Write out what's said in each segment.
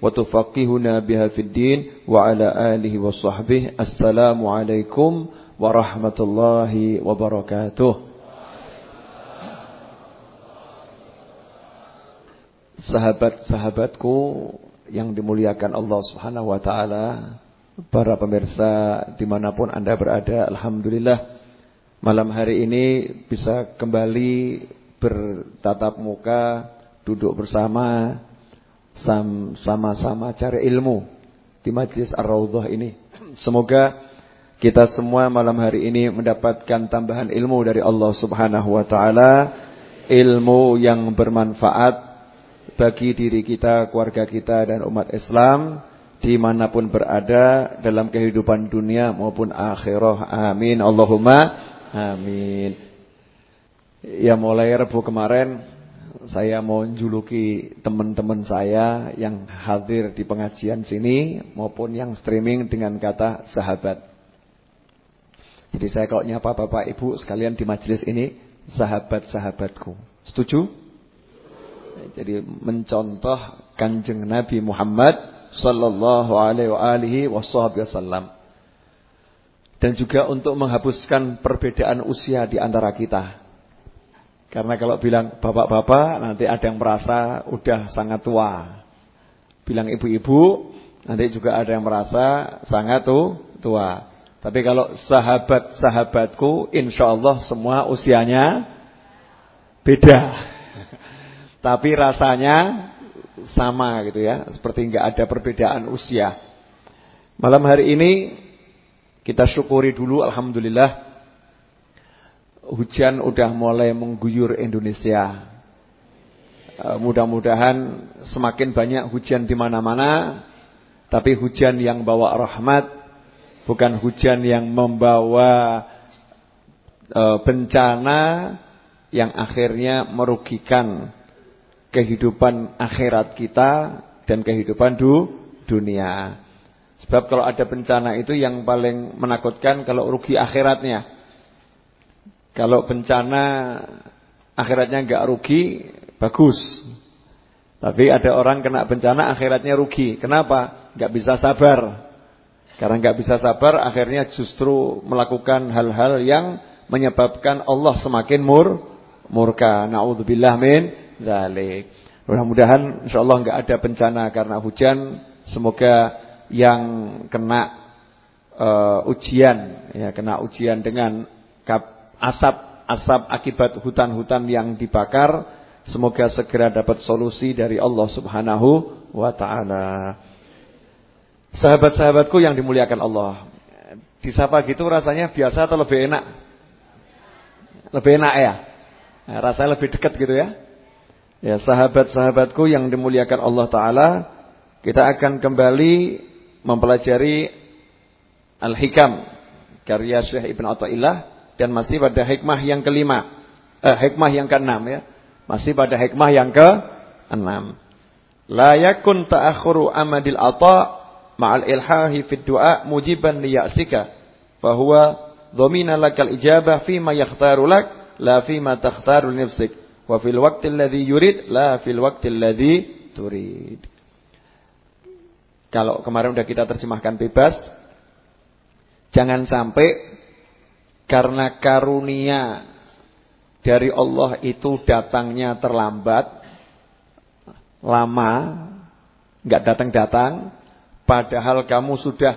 wa tufaqihuna biha fid din wa ala alihi wa sahbihi. Assalamu alaikum warahmatullahi Sahabat-sahabatku yang dimuliakan Allah Subhanahu wa taala, para pemirsa di mana pun Anda berada, alhamdulillah malam hari ini bisa kembali bertatap muka, duduk bersama sama-sama cari ilmu di majlis Ar-Raudhah ini. Semoga kita semua malam hari ini mendapatkan tambahan ilmu dari Allah Subhanahu wa taala, ilmu yang bermanfaat bagi diri kita, keluarga kita dan umat Islam di mana pun berada dalam kehidupan dunia maupun akhirah. Amin. Allahumma amin. Ya mulai Rabu kemarin saya mau juluki teman-teman saya yang hadir di pengajian sini maupun yang streaming dengan kata sahabat. Jadi saya kalau nyapa Bapak Ibu sekalian di majelis ini sahabat-sahabatku. Setuju? Jadi mencontoh Kanjeng Nabi Muhammad sallallahu alaihi wasallam. Dan juga untuk menghapuskan perbedaan usia di antara kita. Karena kalau bilang bapak-bapak nanti ada yang merasa udah sangat tua. Bilang ibu-ibu nanti juga ada yang merasa sangat tuh tua. Tapi kalau sahabat-sahabatku insya Allah semua usianya beda. Tapi rasanya sama gitu ya. Seperti nggak ada perbedaan usia. Malam hari ini kita syukuri dulu Alhamdulillah hujan udah mulai mengguyur Indonesia. Eh, mudah-mudahan semakin banyak hujan di mana-mana, tapi hujan yang bawa rahmat, bukan hujan yang membawa e, bencana yang akhirnya merugikan kehidupan akhirat kita dan kehidupan du, dunia. Sebab kalau ada bencana itu yang paling menakutkan kalau rugi akhiratnya. Kalau bencana akhiratnya enggak rugi, bagus. Tapi ada orang kena bencana akhiratnya rugi. Kenapa? Enggak bisa sabar. Karena enggak bisa sabar akhirnya justru melakukan hal-hal yang menyebabkan Allah semakin mur murka. Nauzubillah min dzalik. Mudah-mudahan insyaallah enggak ada bencana karena hujan. Semoga yang kena uh, ujian ya kena ujian dengan asap-asap akibat hutan-hutan yang dibakar semoga segera dapat solusi dari Allah Subhanahu wa taala. Sahabat-sahabatku yang dimuliakan Allah. Disapa gitu rasanya biasa atau lebih enak? Lebih enak ya? Nah, rasanya lebih dekat gitu ya. Ya, sahabat-sahabatku yang dimuliakan Allah taala, kita akan kembali mempelajari Al-Hikam karya Syekh Ibn Athaillah dan masih pada hikmah yang kelima. Eh, hikmah yang keenam ya. Masih pada hikmah yang keenam. La yakun ta'akhuru amadil ata ma'al ilhahi fid du'a mujiban li ya'sika. Fahuwa dhamina lakal ijabah fima yakhtaru lak la fima takhtaru nafsik. Wa fil waqti alladhi yurid la fil waqti alladhi turid. Kalau kemarin sudah kita terjemahkan bebas, jangan sampai karena karunia dari Allah itu datangnya terlambat, lama, nggak datang-datang, padahal kamu sudah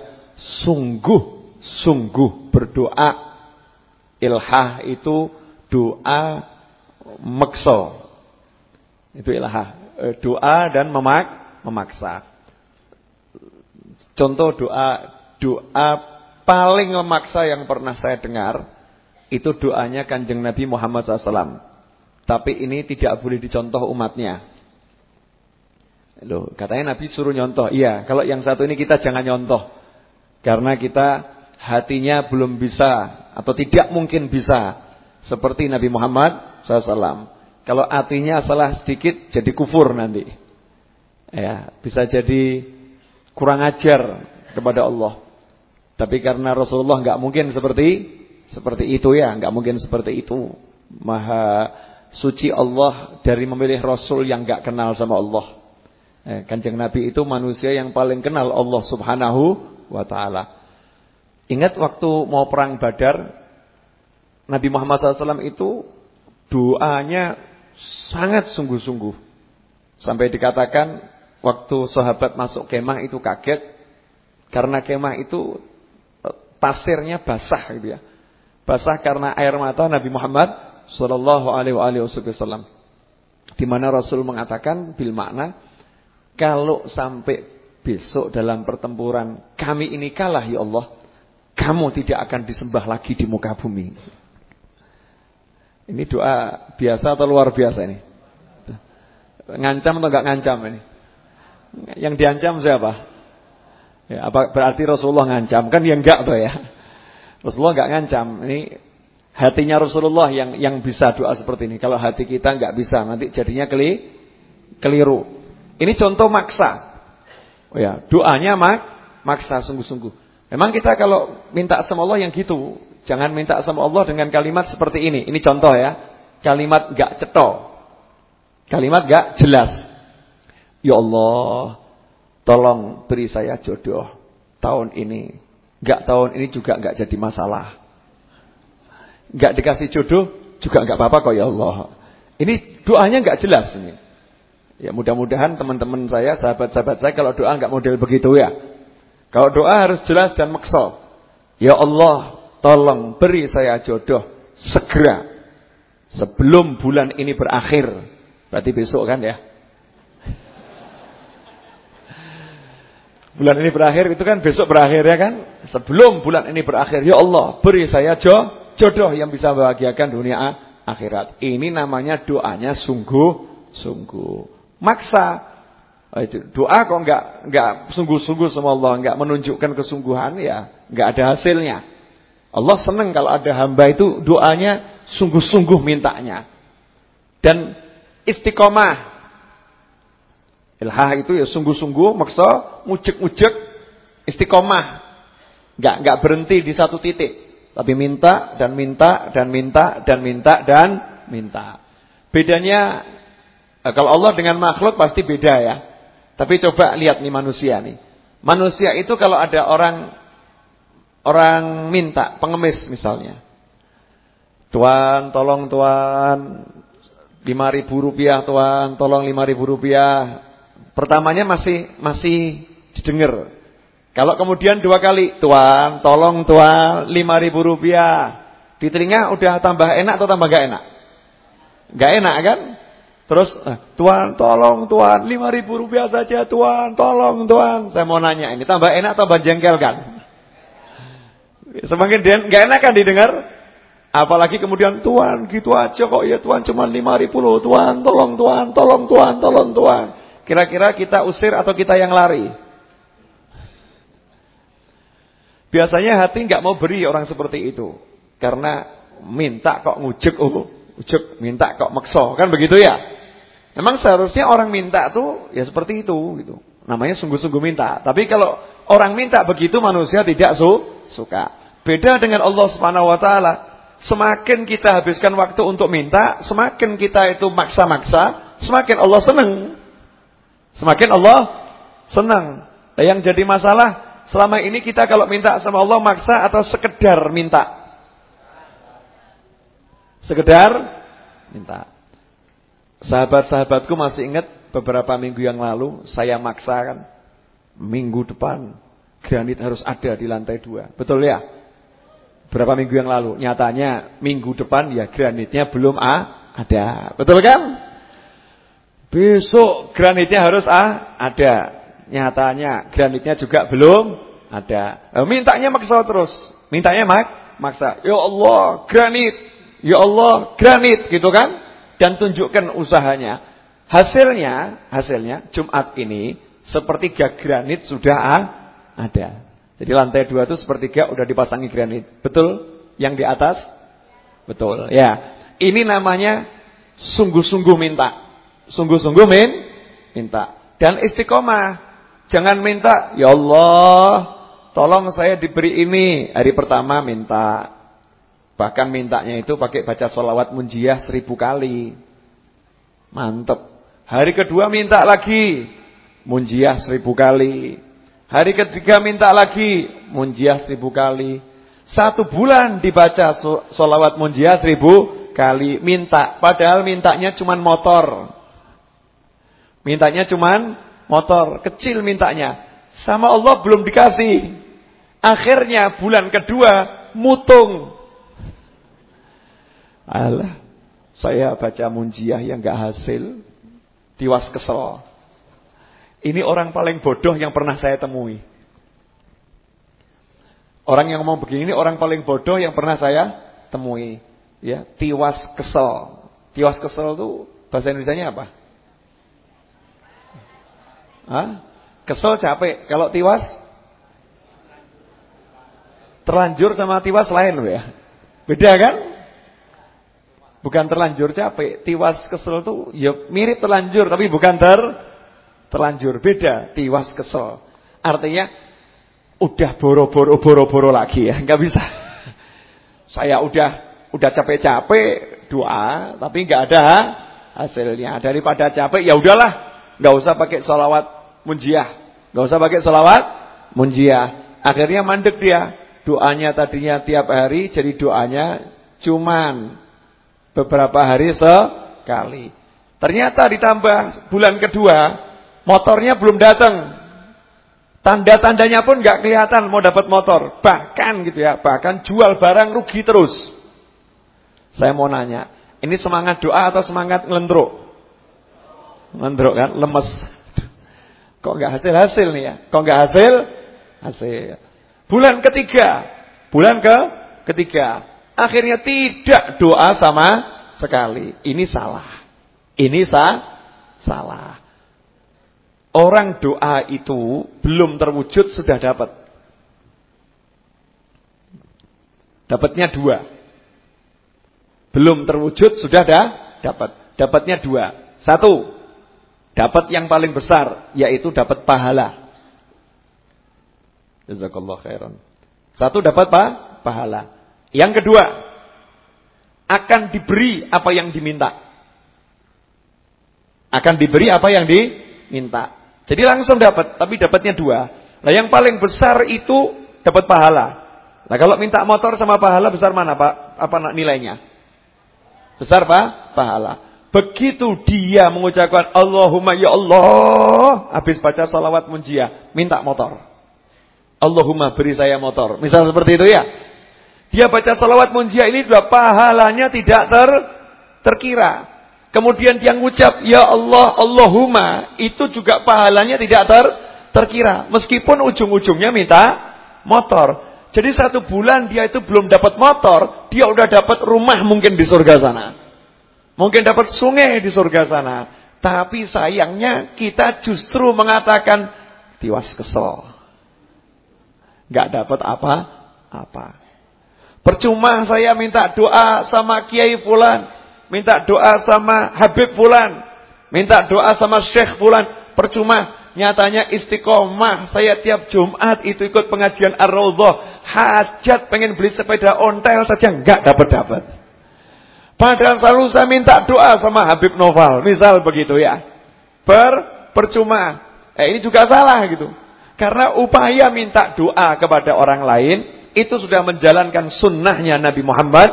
sungguh-sungguh berdoa. Ilhah itu doa mekso. Itu ilhah, e, doa dan memak memaksa. Contoh doa doa paling memaksa yang pernah saya dengar itu doanya kanjeng Nabi Muhammad SAW. Tapi ini tidak boleh dicontoh umatnya. Loh, katanya Nabi suruh nyontoh. Iya, kalau yang satu ini kita jangan nyontoh. Karena kita hatinya belum bisa atau tidak mungkin bisa seperti Nabi Muhammad SAW. Kalau hatinya salah sedikit jadi kufur nanti. Ya, bisa jadi kurang ajar kepada Allah. Tapi karena Rasulullah nggak mungkin seperti seperti itu ya, nggak mungkin seperti itu. Maha suci Allah dari memilih Rasul yang nggak kenal sama Allah. Eh, Kanjeng Nabi itu manusia yang paling kenal Allah Subhanahu wa taala. Ingat waktu mau perang Badar, Nabi Muhammad SAW itu doanya sangat sungguh-sungguh. Sampai dikatakan waktu sahabat masuk kemah itu kaget karena kemah itu pasirnya basah gitu ya. Basah karena air mata Nabi Muhammad sallallahu alaihi wasallam. Di mana Rasul mengatakan bil makna kalau sampai besok dalam pertempuran kami ini kalah ya Allah, kamu tidak akan disembah lagi di muka bumi. Ini doa biasa atau luar biasa ini? Ngancam atau enggak ngancam ini? Yang diancam siapa? Ya, apa berarti Rasulullah ngancam? Kan yang enggak tuh ya. Rasulullah enggak ngancam. Ini hatinya Rasulullah yang yang bisa doa seperti ini. Kalau hati kita enggak bisa, nanti jadinya keli, keliru. Ini contoh maksa. Oh ya, doanya mak maksa sungguh-sungguh. Memang kita kalau minta sama Allah yang gitu, jangan minta sama Allah dengan kalimat seperti ini. Ini contoh ya. Kalimat gak cetok. Kalimat gak jelas. Ya Allah, tolong beri saya jodoh tahun ini. Gak tahun ini juga gak jadi masalah. Gak dikasih jodoh juga gak apa-apa kok ya Allah. Ini doanya gak jelas ini. Ya mudah-mudahan teman-teman saya, sahabat-sahabat saya kalau doa nggak model begitu ya. Kalau doa harus jelas dan maksud. Ya Allah, tolong beri saya jodoh segera sebelum bulan ini berakhir. Berarti besok kan ya? Bulan ini berakhir itu kan besok berakhir ya kan? Sebelum bulan ini berakhir, ya Allah, beri saya jodoh yang bisa membahagiakan dunia akhirat. Ini namanya doanya sungguh-sungguh maksa. Oh, doa kok enggak enggak sungguh-sungguh sama Allah, enggak menunjukkan kesungguhan ya, enggak ada hasilnya. Allah senang kalau ada hamba itu doanya sungguh-sungguh mintanya. Dan istiqomah. Ilhah itu ya sungguh-sungguh maksa mujek-mujek istiqomah. Enggak enggak berhenti di satu titik, tapi minta dan minta dan minta dan minta dan minta. Bedanya Nah, kalau Allah dengan makhluk pasti beda ya. Tapi coba lihat nih manusia nih. Manusia itu kalau ada orang orang minta pengemis misalnya. Tuan, tolong tuan, lima ribu rupiah tuan, tolong lima ribu rupiah. Pertamanya masih masih didengar. Kalau kemudian dua kali, tuan, tolong tuan, lima ribu rupiah. Di telinga udah tambah enak atau tambah gak enak? Gak enak kan? Terus, eh, Tuan tolong Tuan, lima ribu rupiah saja Tuan, tolong Tuan. Saya mau nanya ini, tambah enak atau tambah jengkel kan? Semakin dia nggak enak kan didengar? Apalagi kemudian Tuan gitu aja kok ya Tuan cuma lima ribu loh Tuan, tolong Tuan, tolong Tuan, tolong Tuan. Kira-kira kita usir atau kita yang lari? Biasanya hati nggak mau beri orang seperti itu. Karena minta kok ngujek oh, ujuk minta kok makso, kan begitu ya? Memang seharusnya orang minta tuh ya seperti itu gitu. Namanya sungguh-sungguh minta. Tapi kalau orang minta begitu manusia tidak su suka. Beda dengan Allah Subhanahu wa taala. Semakin kita habiskan waktu untuk minta, semakin kita itu maksa-maksa, semakin Allah senang. Semakin Allah senang. Nah, yang jadi masalah selama ini kita kalau minta sama Allah maksa atau sekedar minta? Sekedar minta. Sahabat-sahabatku masih ingat beberapa minggu yang lalu saya maksakan minggu depan granit harus ada di lantai dua. Betul ya? Berapa minggu yang lalu? Nyatanya minggu depan ya granitnya belum ah, ada. Betul kan? Besok granitnya harus ah, ada. Nyatanya granitnya juga belum ada. Eh, mintanya maksa terus. Mintanya mak maksa. Ya Allah, granit. Ya Allah, granit gitu kan? dan tunjukkan usahanya. Hasilnya, hasilnya Jumat ini sepertiga granit sudah ada. Jadi lantai dua itu sepertiga udah dipasangi granit. Betul? Yang di atas? Betul. Ya. Ini namanya sungguh-sungguh minta. Sungguh-sungguh min minta. Dan istiqomah. Jangan minta, ya Allah, tolong saya diberi ini. Hari pertama minta. Bahkan mintanya itu pakai baca solawat munjiah seribu kali. Mantep. Hari kedua minta lagi. Munjiah seribu kali. Hari ketiga minta lagi. Munjiah seribu kali. Satu bulan dibaca solawat munjiah seribu kali. Minta. Padahal mintanya cuma motor. Mintanya cuma motor. Kecil mintanya. Sama Allah belum dikasih. Akhirnya bulan kedua mutung. Allah, saya baca munjiah yang gak hasil. Tiwas kesel. Ini orang paling bodoh yang pernah saya temui. Orang yang ngomong begini ini orang paling bodoh yang pernah saya temui. Ya, tiwas kesel. Tiwas kesel itu bahasa Indonesia apa? Hah? Kesel capek. Kalau tiwas terlanjur sama tiwas lain ya. Beda kan? Bukan terlanjur capek, tiwas kesel tuh ya mirip terlanjur tapi bukan ter terlanjur, beda tiwas kesel. Artinya udah boro-boro boro-boro lagi ya, nggak bisa. Saya udah udah capek-capek doa tapi nggak ada hasilnya. Daripada capek ya udahlah, nggak usah pakai sholawat munjiah, nggak usah pakai sholawat munjiah. Akhirnya mandek dia, doanya tadinya tiap hari jadi doanya cuman beberapa hari sekali. Ternyata ditambah bulan kedua, motornya belum datang. Tanda-tandanya pun nggak kelihatan mau dapat motor. Bahkan gitu ya, bahkan jual barang rugi terus. Saya mau nanya, ini semangat doa atau semangat ngelendruk? Ngelendruk kan, lemes. Kok nggak hasil-hasil nih ya? Kok nggak hasil? Hasil. Bulan ketiga, bulan ke ketiga, Akhirnya tidak doa sama sekali. Ini salah. Ini sa salah. Orang doa itu belum terwujud sudah dapat. Dapatnya dua. Belum terwujud sudah dah dapat. Dapatnya dua. Satu, dapat yang paling besar yaitu dapat pahala. Jazakallah khairan. Satu dapat apa? Pahala. Yang kedua, akan diberi apa yang diminta. Akan diberi apa yang diminta. Jadi langsung dapat, tapi dapatnya dua. Nah yang paling besar itu dapat pahala. Nah kalau minta motor sama pahala besar mana Pak? Apa nilainya? Besar Pak? Pahala. Begitu dia mengucapkan Allahumma ya Allah. Habis baca salawat munjiah. Minta motor. Allahumma beri saya motor. Misal seperti itu ya. Dia baca salawat munjiah ini sudah pahalanya tidak ter terkira. Kemudian dia ngucap ya Allah Allahumma itu juga pahalanya tidak ter terkira. Meskipun ujung-ujungnya minta motor. Jadi satu bulan dia itu belum dapat motor, dia udah dapat rumah mungkin di surga sana. Mungkin dapat sungai di surga sana. Tapi sayangnya kita justru mengatakan tiwas kesel. Gak dapat apa-apa. Percuma saya minta doa sama Kiai Fulan, minta doa sama Habib Fulan, minta doa sama Syekh Fulan, percuma. Nyatanya istiqomah saya tiap Jumat itu ikut pengajian Ar-Raudhah, hajat pengen beli sepeda ontel saja enggak dapat-dapat. Padahal selalu saya minta doa sama Habib Noval, misal begitu ya. Per percuma. Eh ini juga salah gitu. Karena upaya minta doa kepada orang lain itu sudah menjalankan sunnahnya Nabi Muhammad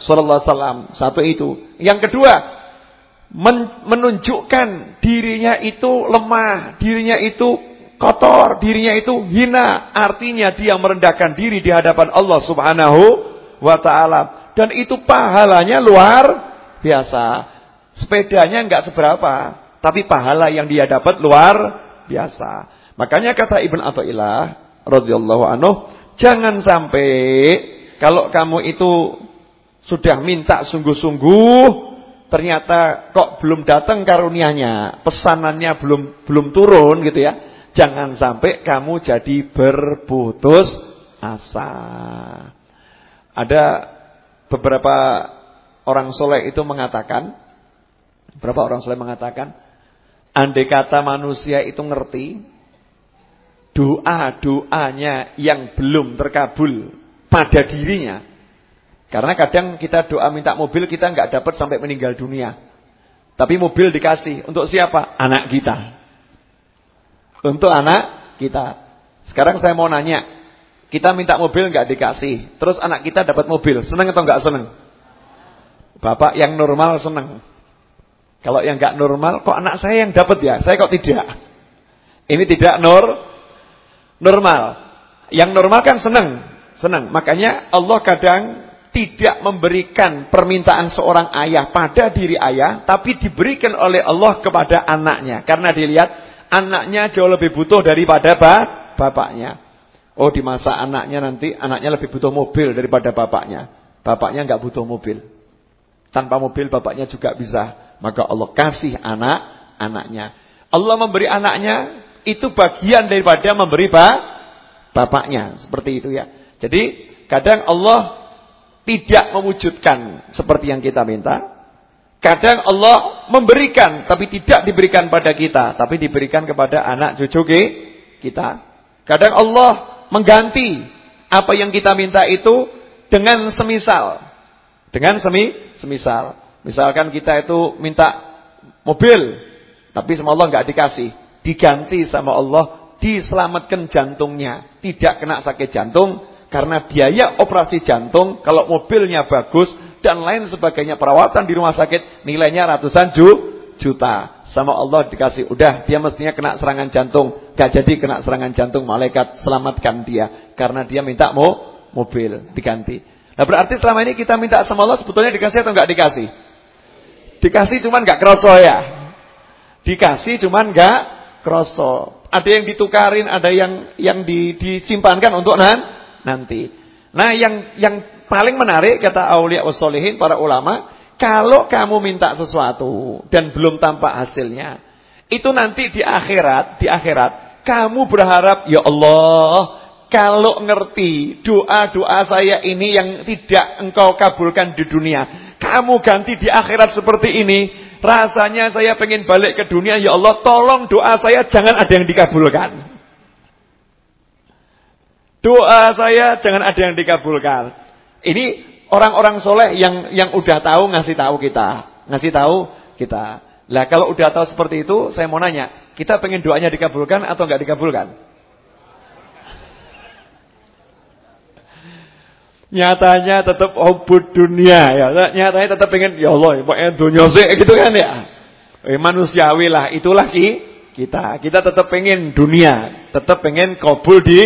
sallallahu alaihi wasallam. Satu itu. Yang kedua, men menunjukkan dirinya itu lemah, dirinya itu kotor, dirinya itu hina. Artinya dia merendahkan diri di hadapan Allah Subhanahu wa taala dan itu pahalanya luar biasa. Sepedanya enggak seberapa, tapi pahala yang dia dapat luar biasa. Makanya kata Ibn Athaillah radhiyallahu anhu, Jangan sampai kalau kamu itu sudah minta sungguh-sungguh ternyata kok belum datang karunianya, pesanannya belum belum turun gitu ya. Jangan sampai kamu jadi berputus asa. Ada beberapa orang soleh itu mengatakan, beberapa orang soleh mengatakan, andai kata manusia itu ngerti doa-doanya yang belum terkabul pada dirinya. Karena kadang kita doa minta mobil kita nggak dapat sampai meninggal dunia. Tapi mobil dikasih untuk siapa? Anak kita. Untuk anak kita. Sekarang saya mau nanya, kita minta mobil nggak dikasih, terus anak kita dapat mobil, seneng atau nggak seneng? Bapak yang normal seneng. Kalau yang nggak normal, kok anak saya yang dapat ya? Saya kok tidak? Ini tidak nur normal. Yang normal kan seneng, seneng. Makanya Allah kadang tidak memberikan permintaan seorang ayah pada diri ayah, tapi diberikan oleh Allah kepada anaknya. Karena dilihat anaknya jauh lebih butuh daripada bapaknya. Oh di masa anaknya nanti anaknya lebih butuh mobil daripada bapaknya. Bapaknya nggak butuh mobil. Tanpa mobil bapaknya juga bisa. Maka Allah kasih anak anaknya. Allah memberi anaknya itu bagian daripada memberi bapaknya. Seperti itu ya. Jadi kadang Allah tidak mewujudkan seperti yang kita minta. Kadang Allah memberikan tapi tidak diberikan pada kita, tapi diberikan kepada anak cucu kita. Kadang Allah mengganti apa yang kita minta itu dengan semisal. Dengan semi semisal. Misalkan kita itu minta mobil, tapi sama Allah nggak dikasih, diganti sama Allah diselamatkan jantungnya, tidak kena sakit jantung, karena biaya operasi jantung, kalau mobilnya bagus dan lain sebagainya perawatan di rumah sakit nilainya ratusan ju, juta. Sama Allah dikasih, udah dia mestinya kena serangan jantung. Gak jadi kena serangan jantung, malaikat selamatkan dia. Karena dia minta mau mobil diganti. Nah berarti selama ini kita minta sama Allah sebetulnya dikasih atau enggak dikasih? Dikasih cuman enggak kroso ya. Dikasih cuman enggak kroso. Ada yang ditukarin, ada yang yang di, disimpankan untuk nan nanti. Nah, yang yang paling menarik kata aulia wasolehin para ulama, kalau kamu minta sesuatu dan belum tampak hasilnya, itu nanti di akhirat, di akhirat kamu berharap, ya Allah, kalau ngerti doa-doa saya ini yang tidak engkau kabulkan di dunia, kamu ganti di akhirat seperti ini, rasanya saya pengen balik ke dunia, ya Allah, tolong doa saya jangan ada yang dikabulkan. Doa saya jangan ada yang dikabulkan. Ini orang-orang soleh yang yang udah tahu ngasih tahu kita, ngasih tahu kita. Lah kalau udah tahu seperti itu, saya mau nanya, kita pengen doanya dikabulkan atau nggak dikabulkan? Nyatanya tetap hubud dunia ya. Nyatanya tetap pengen ya Allah, pokoknya dunia sih gitu kan ya. Eh, manusiawi lah, itulah ki kita. Kita tetap pengen dunia, tetap pengen kabul di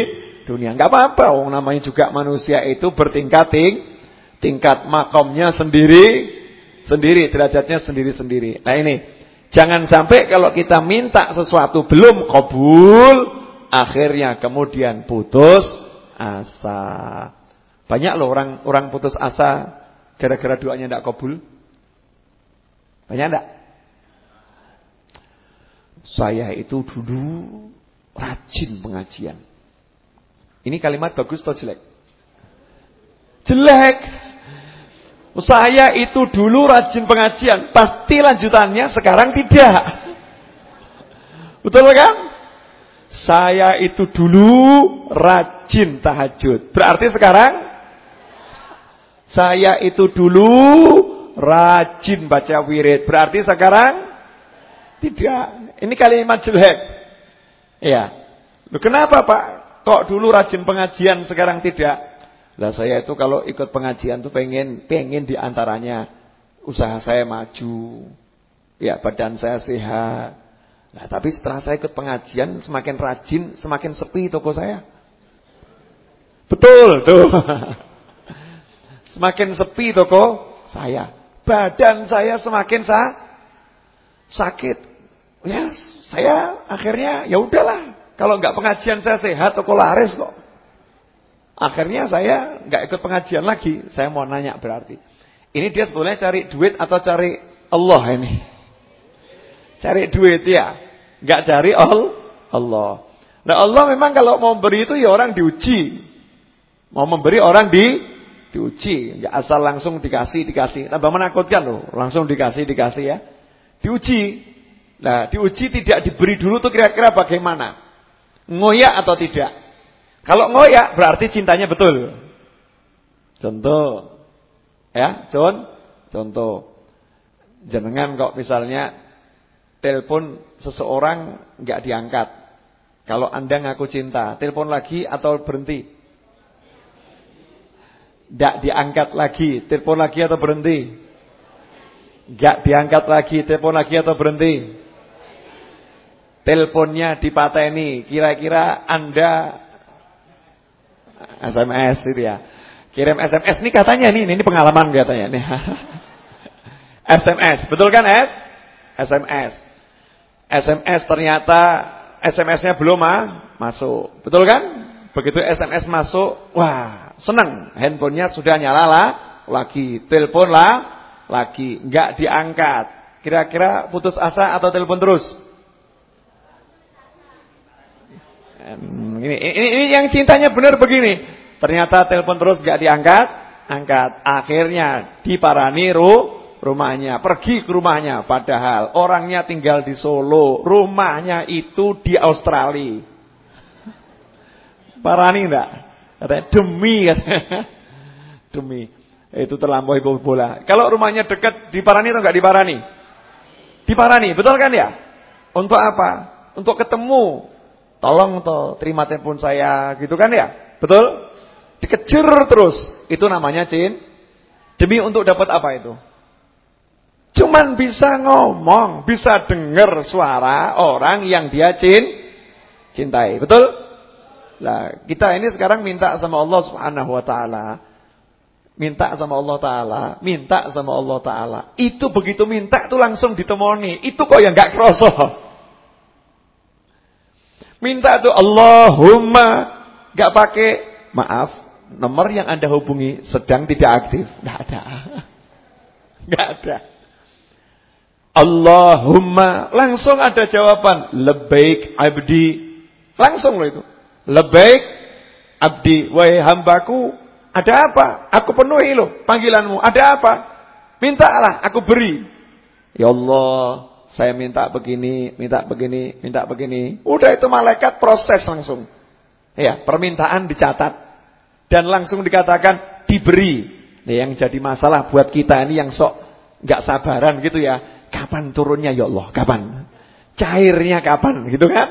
dunia. Enggak apa-apa, wong namanya juga manusia itu bertingkat ting, tingkat makomnya sendiri, sendiri, derajatnya sendiri-sendiri. Nah ini, jangan sampai kalau kita minta sesuatu belum kabul, akhirnya kemudian putus asa. Banyak loh orang orang putus asa gara-gara doanya tidak kabul. Banyak enggak? Saya itu dulu rajin pengajian. Ini kalimat bagus atau jelek? Jelek. Saya itu dulu rajin pengajian, pasti lanjutannya sekarang tidak. Betul kan? Saya itu dulu rajin tahajud. Berarti sekarang saya itu dulu rajin baca wirid. Berarti sekarang tidak. Ini kalimat jelek. Ya. kenapa Pak? Kok dulu rajin pengajian sekarang tidak? Lah saya itu kalau ikut pengajian tuh pengen pengen di antaranya usaha saya maju, ya badan saya sehat. Nah tapi setelah saya ikut pengajian semakin rajin semakin sepi toko saya. Betul tuh. semakin sepi toko saya. Badan saya semakin sa sakit. Ya saya akhirnya ya udahlah kalau nggak pengajian saya sehat toko laris kok. Akhirnya saya nggak ikut pengajian lagi. Saya mau nanya berarti. Ini dia sebetulnya cari duit atau cari Allah ini. Cari duit ya. Enggak cari Allah. Nah Allah memang kalau mau beri itu ya orang diuji. Mau memberi orang di diuji. Enggak asal langsung dikasih, dikasih. Tambah menakutkan loh. Langsung dikasih, dikasih ya. Diuji. Nah diuji tidak diberi dulu tuh kira-kira bagaimana. Ngoyak atau tidak. Kalau ngoyak berarti cintanya betul. Contoh. Ya, Con. Contoh. Jenengan kok misalnya telepon seseorang enggak diangkat. Kalau Anda ngaku cinta, telepon lagi atau berhenti? Tidak diangkat lagi, telepon lagi atau berhenti? Tidak diangkat lagi, telepon lagi atau berhenti? Teleponnya dipateni, kira-kira Anda SMS itu ya. Kirim SMS ini katanya nih, ini pengalaman katanya nih. SMS, betul kan S? SMS. SMS ternyata SMS-nya belum ah, masuk. Betul kan? Begitu SMS masuk, wah, senang. Handphonenya sudah nyala lah, lagi. Telepon lah, lagi. Enggak diangkat. Kira-kira putus asa atau telepon terus? Ini, ini, ini yang cintanya benar begini. Ternyata telepon terus enggak diangkat, angkat. Akhirnya diparani ru rumahnya, pergi ke rumahnya padahal orangnya tinggal di Solo, rumahnya itu di Australia. Parani enggak? Katanya demi katanya. demi. Itu terlampaui bola. Kalau rumahnya dekat diparani atau enggak diparani? Diparani, betul kan ya? Untuk apa? Untuk ketemu. Tolong toh terima telepon saya gitu kan ya? Betul? Dikejar terus. Itu namanya cin. Demi untuk dapat apa itu? Cuman bisa ngomong, bisa dengar suara orang yang dia cin, cintai. Betul? Lah, kita ini sekarang minta sama Allah Subhanahu wa taala. Minta sama Allah taala, minta sama Allah taala. Itu begitu minta itu langsung ditemoni. Itu kok yang enggak kroso. Minta tuh Allahumma. Enggak pakai maaf, nomor yang Anda hubungi sedang tidak aktif. Enggak ada. Enggak ada. Allahumma. Langsung ada jawaban lebaik abdi. Langsung loh itu. Lebaik abdi. Wahai hambaku ada apa? Aku penuhi loh panggilanmu. Ada apa? Mintalah aku beri. Ya Allah saya minta begini minta begini minta begini udah itu malaikat proses langsung ya permintaan dicatat dan langsung dikatakan diberi Nah, yang jadi masalah buat kita ini yang sok nggak sabaran gitu ya Kapan turunnya ya Allah? Kapan? Cairnya kapan? Gitu kan?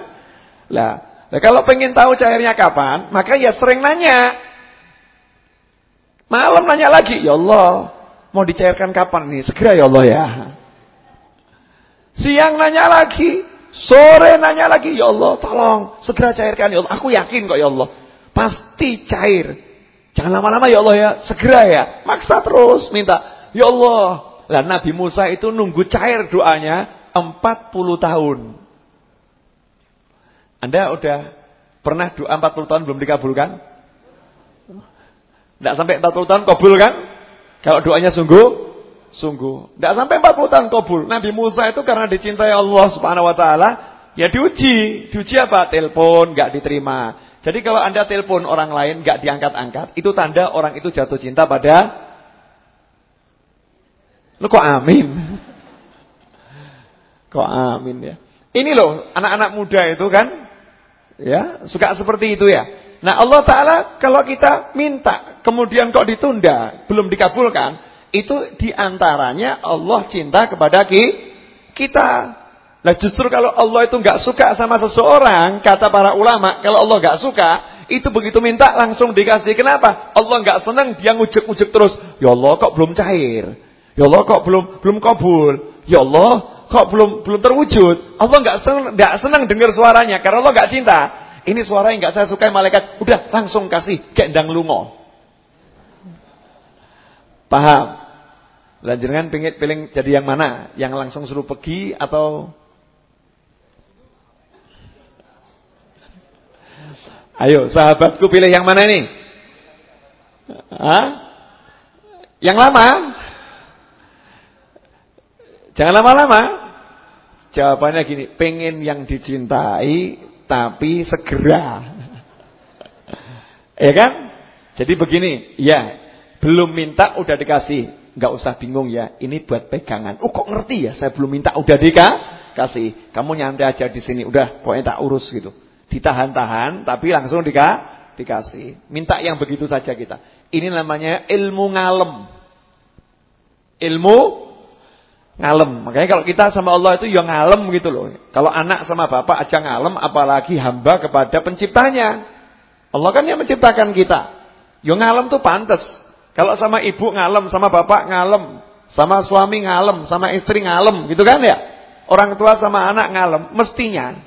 Lah, nah kalau pengen tahu cairnya kapan, maka ya sering nanya. Malam nanya lagi, ya Allah, mau dicairkan kapan nih? Segera ya Allah ya. Siang nanya lagi, sore nanya lagi, ya Allah, tolong segera cairkan ya Allah. Aku yakin kok ya Allah, pasti cair. Jangan lama-lama ya Allah ya, segera ya. Maksa terus minta, ya Allah, lah Nabi Musa itu nunggu cair doanya 40 tahun. Anda udah pernah doa 40 tahun belum dikabulkan? Tidak sampai 40 tahun kabul kan? Kalau doanya sungguh sungguh. Tidak sampai 40 tahun kabul. Nabi Musa itu karena dicintai Allah Subhanahu wa taala, ya diuji. Diuji apa? Telepon nggak diterima. Jadi kalau Anda telepon orang lain nggak diangkat-angkat, itu tanda orang itu jatuh cinta pada Lu kok amin? Kok amin ya? Ini loh anak-anak muda itu kan ya, suka seperti itu ya. Nah, Allah taala kalau kita minta kemudian kok ditunda, belum dikabulkan, itu di antaranya Allah cinta kepada kita. Nah, justru kalau Allah itu nggak suka sama seseorang, kata para ulama, kalau Allah nggak suka, itu begitu minta langsung dikasih. Kenapa? Allah nggak senang dia ngujuk-ngujuk terus. Ya Allah, kok belum cair? Ya Allah kok belum belum kabul. Ya Allah kok belum belum terwujud. Allah nggak senang nggak senang dengar suaranya karena Allah nggak cinta. Ini suara yang nggak saya sukai malaikat. Udah langsung kasih gendang lungo. Paham? Lanjutkan pingin pilih jadi yang mana? Yang langsung suruh pergi atau Ayo sahabatku pilih yang mana ini? Hah? Yang lama? Jangan lama-lama. Jawabannya gini, pengen yang dicintai tapi segera. ya kan? Jadi begini, ya, belum minta udah dikasih. Enggak usah bingung ya, ini buat pegangan. Oh kok ngerti ya, saya belum minta udah dikasih. Kamu nyantai aja di sini, udah pokoknya tak urus gitu. Ditahan-tahan tapi langsung dika dikasih. Minta yang begitu saja kita. Ini namanya ilmu ngalem. Ilmu ngalem. Makanya kalau kita sama Allah itu yang ngalem gitu loh. Kalau anak sama bapak aja ngalem, apalagi hamba kepada penciptanya. Allah kan yang menciptakan kita. Yang ngalem tuh pantas. Kalau sama ibu ngalem, sama bapak ngalem, sama suami ngalem, sama istri ngalem, gitu kan ya? Orang tua sama anak ngalem, mestinya.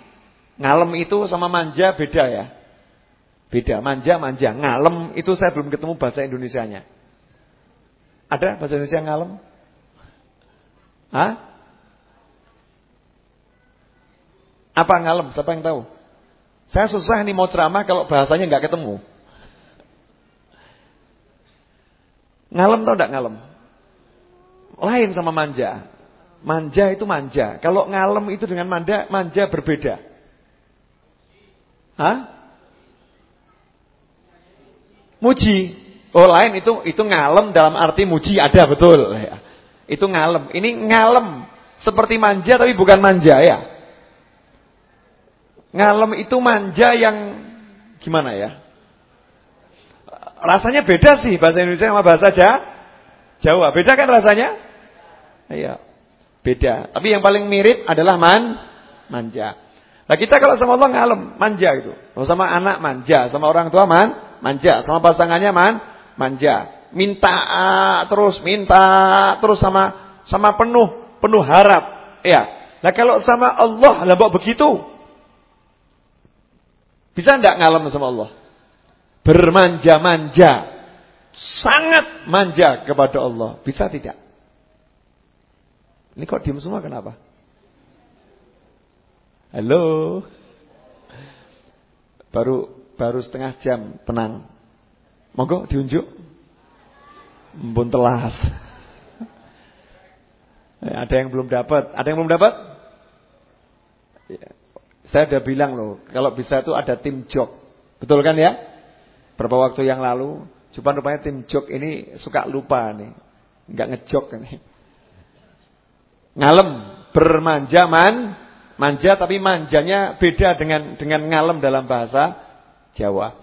Ngalem itu sama manja beda ya. Beda, manja-manja. Ngalem itu saya belum ketemu bahasa Indonesianya. Ada bahasa Indonesia ngalem? Hah? Apa ngalem? Siapa yang tahu? Saya susah nih mau ceramah kalau bahasanya nggak ketemu. Ngalem tau enggak ngalem? Lain sama manja. Manja itu manja. Kalau ngalem itu dengan manja, manja berbeda. Hah? Muji. Oh lain itu itu ngalem dalam arti muji ada betul. Itu ngalem. Ini ngalem seperti manja tapi bukan manja ya. Ngalem itu manja yang gimana ya? Rasanya beda sih bahasa Indonesia sama bahasa Jawa. Beda kan rasanya? Iya. Beda. Tapi yang paling mirip adalah man manja. Nah kita kalau sama Allah ngalem, manja gitu. Sama anak manja, sama orang tua man manja, sama pasangannya man manja minta terus minta terus sama sama penuh penuh harap ya nah kalau sama Allah lah begitu bisa enggak ngalem sama Allah bermanja-manja sangat manja kepada Allah bisa tidak ini kok diam semua kenapa halo baru baru setengah jam tenang monggo diunjuk Mbun telas. Eh, ada yang belum dapat? Ada yang belum dapat? Ya. Saya udah bilang loh, kalau bisa itu ada tim jok. Betul kan ya? Berapa waktu yang lalu, cuma rupanya tim jok ini suka lupa nih. Enggak ngejok nih. Ngalem, bermanja man, manja tapi manjanya beda dengan dengan ngalem dalam bahasa Jawa.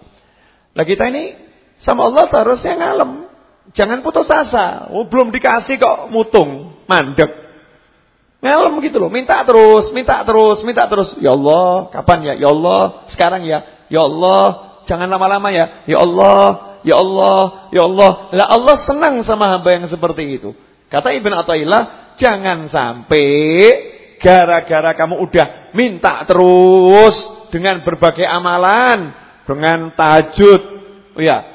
Nah kita ini sama Allah seharusnya ngalem. Jangan putus asa. Oh, belum dikasih kok mutung, mandek. Ngalem gitu loh, minta terus, minta terus, minta terus. Ya Allah, kapan ya? Ya Allah, sekarang ya. Ya Allah, jangan lama-lama ya. Ya Allah, ya Allah, ya Allah. Lah Allah senang sama hamba yang seperti itu. Kata Ibn Athaillah, jangan sampai gara-gara kamu udah minta terus dengan berbagai amalan, dengan tahajud, ya,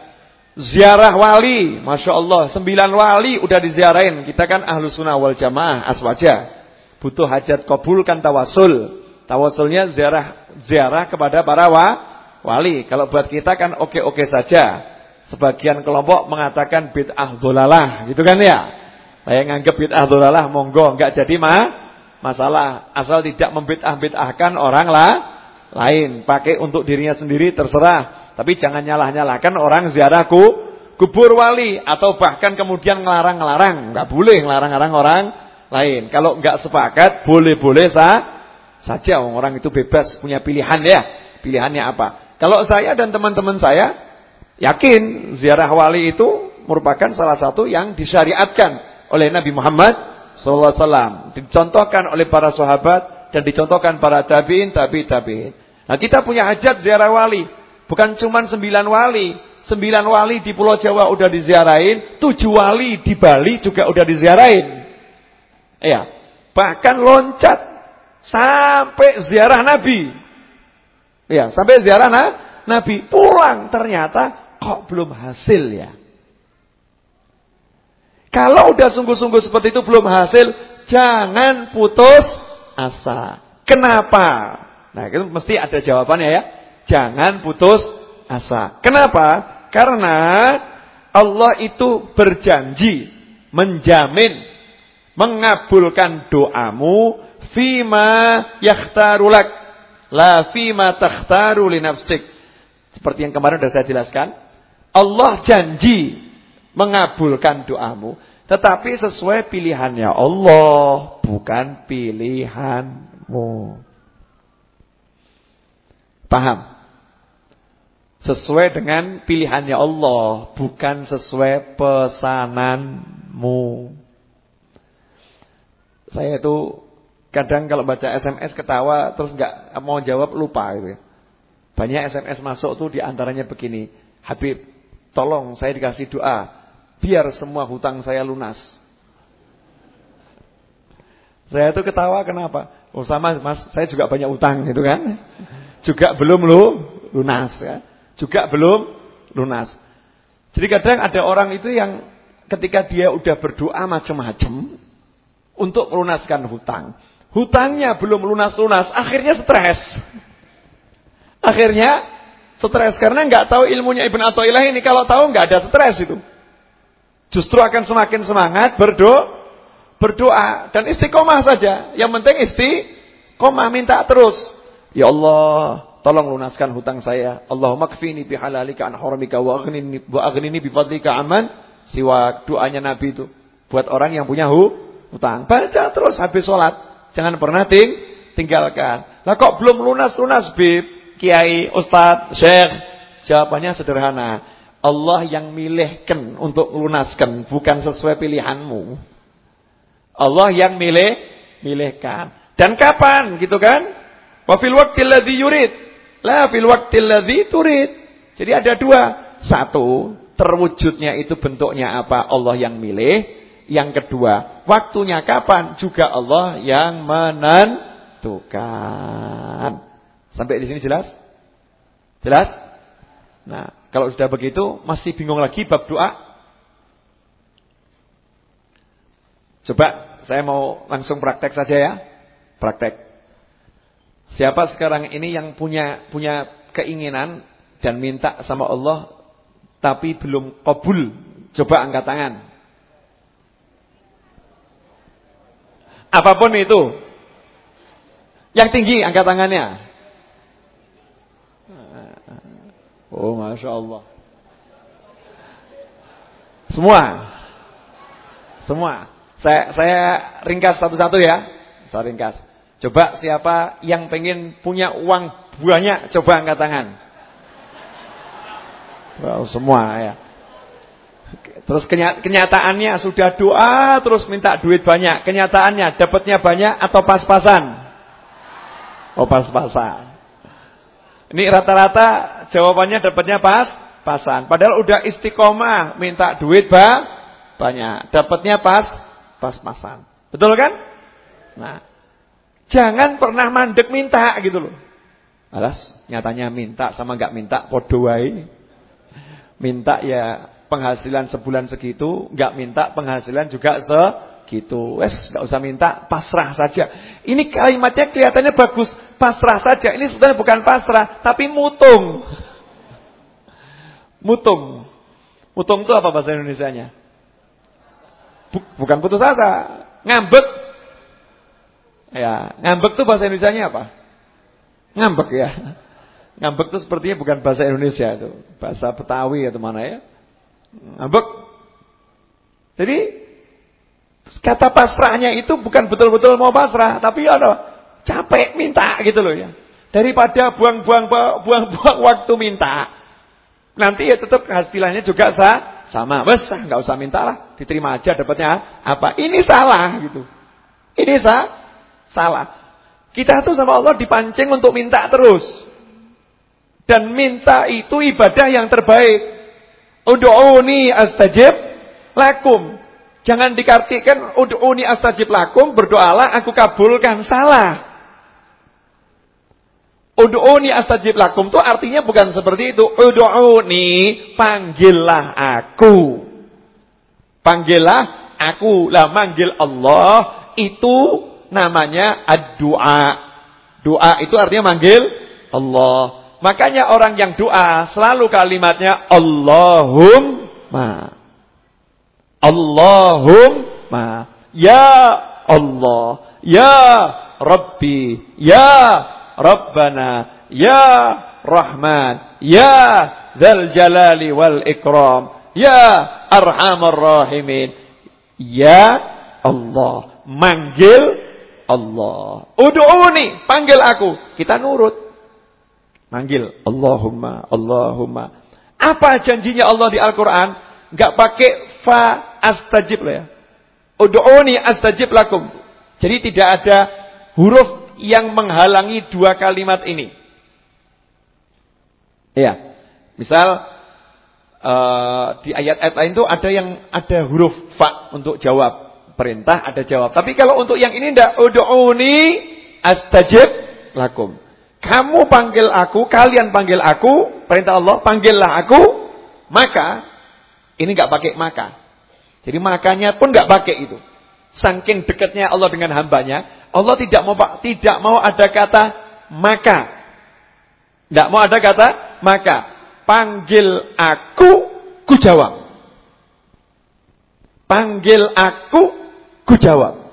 Ziarah wali, Masya Allah, sembilan wali udah diziarahin. Kita kan ahlu sunnah wal jamaah, aswaja. Butuh hajat kabul kan tawasul. Tawasulnya ziarah ziarah kepada para wa, wali. Kalau buat kita kan oke-oke saja. Sebagian kelompok mengatakan bid'ah dolalah, gitu kan ya. Saya nganggap bid'ah dolalah, monggo, enggak jadi mah masalah. Asal tidak membid'ah-bid'ahkan orang lah lain. Pakai untuk dirinya sendiri terserah. Tapi jangan nyalah-nyalahkan orang ziarahku kubur wali atau bahkan kemudian ngelarang-ngelarang. Enggak boleh ngelarang-ngelarang orang lain. Kalau enggak sepakat boleh-boleh sah saja orang itu bebas punya pilihan ya. Pilihannya apa? Kalau saya dan teman-teman saya yakin ziarah wali itu merupakan salah satu yang disyariatkan oleh Nabi Muhammad wasallam, dicontohkan oleh para sahabat dan dicontohkan para tabi'in, tabi' tabi'in. Nah, kita punya hajat ziarah wali. Bukan cuma sembilan wali. Sembilan wali di Pulau Jawa udah diziarahin. Tujuh wali di Bali juga udah diziarahin. Ya. Bahkan loncat. Sampai ziarah Nabi. Ya, sampai ziarah na Nabi. Pulang ternyata kok belum hasil ya. Kalau udah sungguh-sungguh seperti itu belum hasil. Jangan putus asa. Kenapa? Nah, itu mesti ada jawabannya ya. Jangan putus asa. Kenapa? Karena Allah itu berjanji menjamin mengabulkan doamu fima yakhtarulak la takhtaru li. Seperti yang kemarin sudah saya jelaskan, Allah janji mengabulkan doamu, tetapi sesuai pilihannya Allah, bukan pilihanmu. Paham? Sesuai dengan pilihannya Allah, bukan sesuai pesananmu. Saya itu kadang kalau baca SMS ketawa terus nggak mau jawab lupa gitu ya. Banyak SMS masuk tuh di antaranya begini, Habib, tolong saya dikasih doa biar semua hutang saya lunas. Saya tuh ketawa kenapa? Oh sama Mas, saya juga banyak utang gitu kan. Juga belum lu lunas ya. Juga belum lunas. Jadi kadang ada orang itu yang ketika dia udah berdoa macam-macam, untuk melunaskan hutang. Hutangnya belum lunas-lunas, akhirnya stres. Akhirnya stres karena nggak tahu ilmunya Ibn Athaillah ini. Kalau tahu nggak ada stres itu. Justru akan semakin semangat berdoa, berdoa dan istiqomah saja. Yang penting istiqomah minta terus. Ya Allah, tolong lunaskan hutang saya. Allahumma kfini bihalalika an haramika wa aghnini wa aghnini bi fadlika aman siwa doanya Nabi itu buat orang yang punya hu utang. Baca terus habis sholat. Jangan pernah ting tinggalkan. Lah kok belum lunas-lunas, Bib? Kiai, Ustadz, Syekh. Jawabannya sederhana. Allah yang milihkan untuk lunaskan, bukan sesuai pilihanmu. Allah yang milih, milihkan. Dan kapan gitu kan? Wa fil waqtil ladzi yurid. La fil waqtil ladzi turid. Jadi ada dua. Satu, terwujudnya itu bentuknya apa? Allah yang milih. Yang kedua, waktunya kapan juga Allah yang menentukan. Sampai di sini jelas? Jelas? Nah, kalau sudah begitu masih bingung lagi bab doa? Coba saya mau langsung praktek saja ya. Praktek. Siapa sekarang ini yang punya punya keinginan dan minta sama Allah tapi belum kabul? Coba angkat tangan. Apa pun itu. Yang tinggi angkat tangannya. Oh Masya Allah. Semua. Semua. Saya, saya ringkas satu-satu ya. Saya ringkas. Coba siapa yang pengen punya uang banyak. Coba angkat tangan. Wow, semua ya. Terus kenyataannya sudah doa terus minta duit banyak. Kenyataannya dapatnya banyak atau pas-pasan? Oh pas-pasan. Ini rata-rata jawabannya dapatnya pas pasan. Padahal udah istiqomah minta duit ba banyak. Dapatnya pas pas-pasan. Betul kan? Nah, jangan pernah mandek minta gitu loh. Alas, nyatanya minta sama nggak minta podo Minta ya penghasilan sebulan segitu, nggak minta penghasilan juga segitu. Wes, nggak usah minta, pasrah saja. Ini kalimatnya kelihatannya bagus, pasrah saja. Ini sebenarnya bukan pasrah, tapi mutung. Mutung. Mutung itu apa bahasa Indonesianya? Bukan putus asa, ngambek. Ya, ngambek itu bahasa Indonesianya apa? Ngambek ya. Ngambek itu sepertinya bukan bahasa Indonesia itu, bahasa Betawi atau mana ya? Ngambek. Jadi kata pasrahnya itu bukan betul-betul mau pasrah, tapi ada capek minta gitu loh ya. Daripada buang-buang buang-buang waktu minta. Nanti ya tetap hasilannya juga sah, sama. Wes, nggak usah minta lah, diterima aja dapatnya apa. Ini salah gitu. Ini sah, salah. Kita tuh sama Allah dipancing untuk minta terus. Dan minta itu ibadah yang terbaik. Ud'uni astajib lakum. Jangan dikartikan ud'uni astajib lakum, berdoalah aku kabulkan. Salah. Ud'uni astajib lakum itu artinya bukan seperti itu. Ud'uni, panggillah aku. Panggillah aku. Lah manggil Allah itu namanya ad-du'a. Doa itu artinya manggil Allah. Makanya orang yang doa selalu kalimatnya Allahumma. Allahumma. Ya Allah, Ya Rabbi, Ya Rabbana, Ya Rahman, Ya Dzal Jalali wal Ikram, Ya Arhamar Rahimin. Ya Allah, manggil Allah. Ud'uni, panggil aku. Kita nurut. Manggil Allahumma, Allahumma. Apa janjinya Allah di Al-Quran? Enggak pakai fa astajib lah ya. Ud'uni astajib lakum. Jadi tidak ada huruf yang menghalangi dua kalimat ini. Iya. Misal uh, di ayat-ayat lain itu ada yang ada huruf fa untuk jawab. Perintah ada jawab. Tapi kalau untuk yang ini tidak ud'uni astajib lakum. Kamu panggil aku, kalian panggil aku, perintah Allah, panggillah aku, maka ini nggak pakai maka. Jadi makanya pun nggak pakai itu. Saking dekatnya Allah dengan hambanya, Allah tidak mau tidak mau ada kata maka. Tidak mau ada kata maka. Panggil aku, ku jawab. Panggil aku, ku jawab.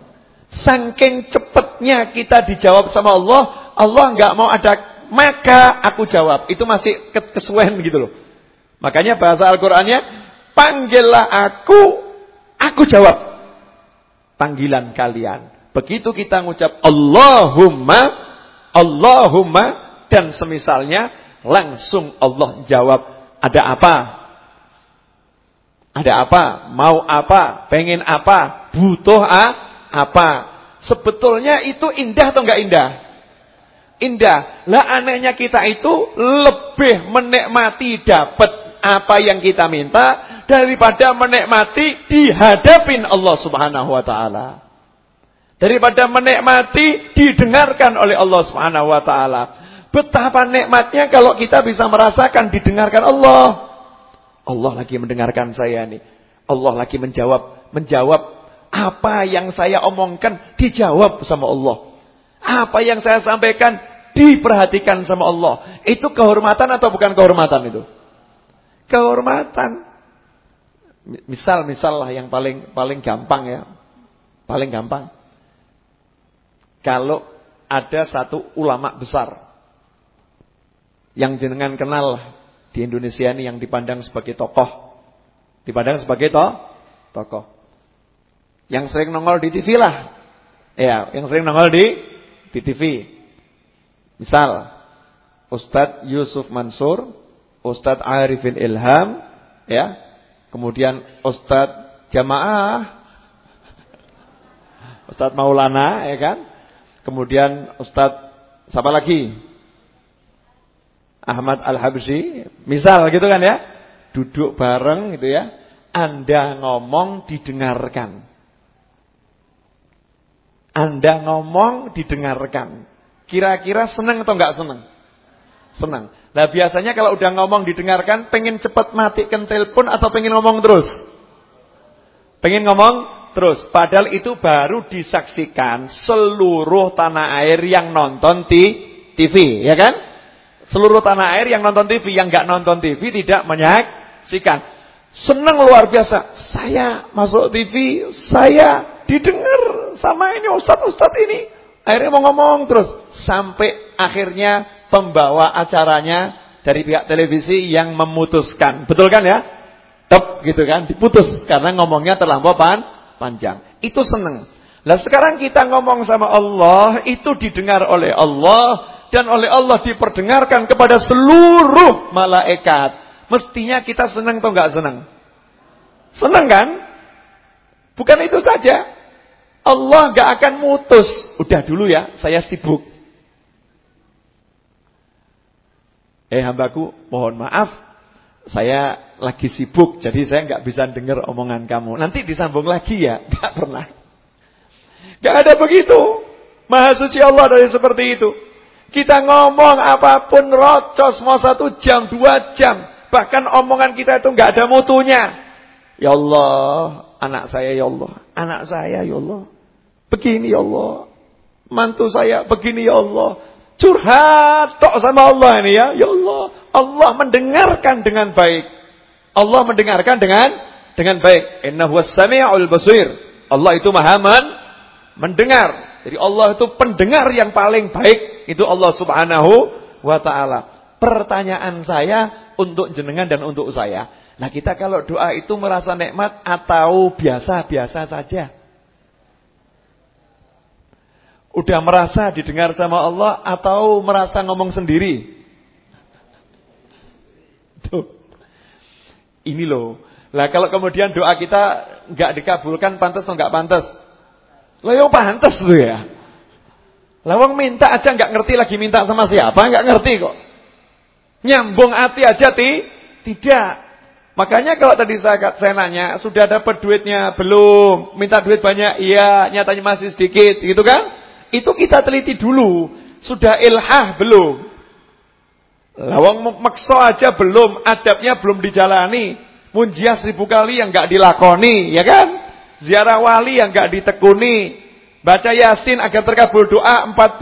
Saking cepatnya kita dijawab sama Allah, Allah nggak mau ada maka aku jawab. Itu masih kesuwen gitu loh. Makanya bahasa Al-Qur'annya panggillah aku, aku jawab. Panggilan kalian. Begitu kita ngucap Allahumma, Allahumma dan semisalnya langsung Allah jawab, ada apa? Ada apa? Mau apa? Pengen apa? Butuh apa? Sebetulnya itu indah atau enggak indah? Indah. Lah anehnya kita itu lebih menikmati dapat apa yang kita minta daripada menikmati dihadapin Allah Subhanahu wa taala. Daripada menikmati didengarkan oleh Allah Subhanahu wa taala. Betapa nikmatnya kalau kita bisa merasakan didengarkan Allah. Allah lagi mendengarkan saya nih. Allah lagi menjawab, menjawab apa yang saya omongkan dijawab sama Allah. Apa yang saya sampaikan diperhatikan sama Allah. Itu kehormatan atau bukan kehormatan itu? Kehormatan. Misal-misal lah yang paling paling gampang ya. Paling gampang. Kalau ada satu ulama besar yang jenengan kenal di Indonesia ini yang dipandang sebagai tokoh. Dipandang sebagai toh, tokoh. Yang sering nongol di TV lah. Ya, yang sering nongol di di TV. Misal Ustadz Yusuf Mansur, Ustadz Arifin Ilham, ya, kemudian Ustadz Jamaah, Ustadz Maulana, ya kan, kemudian Ustadz siapa lagi? Ahmad Al Habsyi, misal gitu kan ya, duduk bareng gitu ya, Anda ngomong didengarkan. Anda ngomong didengarkan. Kira-kira senang atau enggak senang? Senang. Nah biasanya kalau udah ngomong didengarkan, pengen cepat matikan telepon atau pengen ngomong terus? Pengen ngomong terus. Padahal itu baru disaksikan seluruh tanah air yang nonton di TV, ya kan? Seluruh tanah air yang nonton TV, yang enggak nonton TV tidak menyaksikan. Senang luar biasa. Saya masuk TV, saya didengar sama ini ustadz-ustadz ini. Akhirnya mau ngomong terus. Sampai akhirnya pembawa acaranya dari pihak televisi yang memutuskan. Betul kan ya? Tep gitu kan, diputus. Karena ngomongnya terlampau pan, panjang. Itu seneng. Nah sekarang kita ngomong sama Allah, itu didengar oleh Allah. Dan oleh Allah diperdengarkan kepada seluruh malaikat. Mestinya kita senang atau enggak senang? Senang kan? Bukan itu saja. Allah gak akan mutus. Udah dulu ya, saya sibuk. Eh hambaku, mohon maaf. Saya lagi sibuk, jadi saya gak bisa dengar omongan kamu. Nanti disambung lagi ya, gak pernah. Gak ada begitu. Maha suci Allah dari seperti itu. Kita ngomong apa pun rocos mau satu jam, dua jam. Bahkan omongan kita itu gak ada mutunya. Ya Allah, anak saya ya Allah, anak saya ya Allah. Begini ya Allah. Mantu saya begini ya Allah. Curhat tok sama Allah ini ya. Ya Allah. Allah mendengarkan dengan baik. Allah mendengarkan dengan dengan baik. Innahu was-sami'ul basir. Allah itu maha men mendengar. Jadi Allah itu pendengar yang paling baik. Itu Allah subhanahu wa ta'ala. Pertanyaan saya untuk jenengan dan untuk saya. Nah kita kalau doa itu merasa nikmat atau biasa-biasa saja? Udah merasa didengar sama Allah atau merasa ngomong sendiri? Tuh. Ini loh. Lah kalau kemudian doa kita nggak dikabulkan pantas atau nggak pantas? Lah yo pantas tuh ya. Lah wong minta aja nggak ngerti lagi minta sama siapa, nggak ngerti kok. Nyambung hati aja ti tidak. Makanya kalau tadi saya, saya nanya, sudah dapat duitnya belum? Minta duit banyak? Iya, nyatanya masih sedikit, gitu kan? Itu kita teliti dulu. Sudah ilhah belum? Lawang makso aja belum, adabnya belum dijalani. Munjiah seribu kali yang nggak dilakoni, ya kan? Ziarah wali yang nggak ditekuni. Baca Yasin agar terkabul doa 41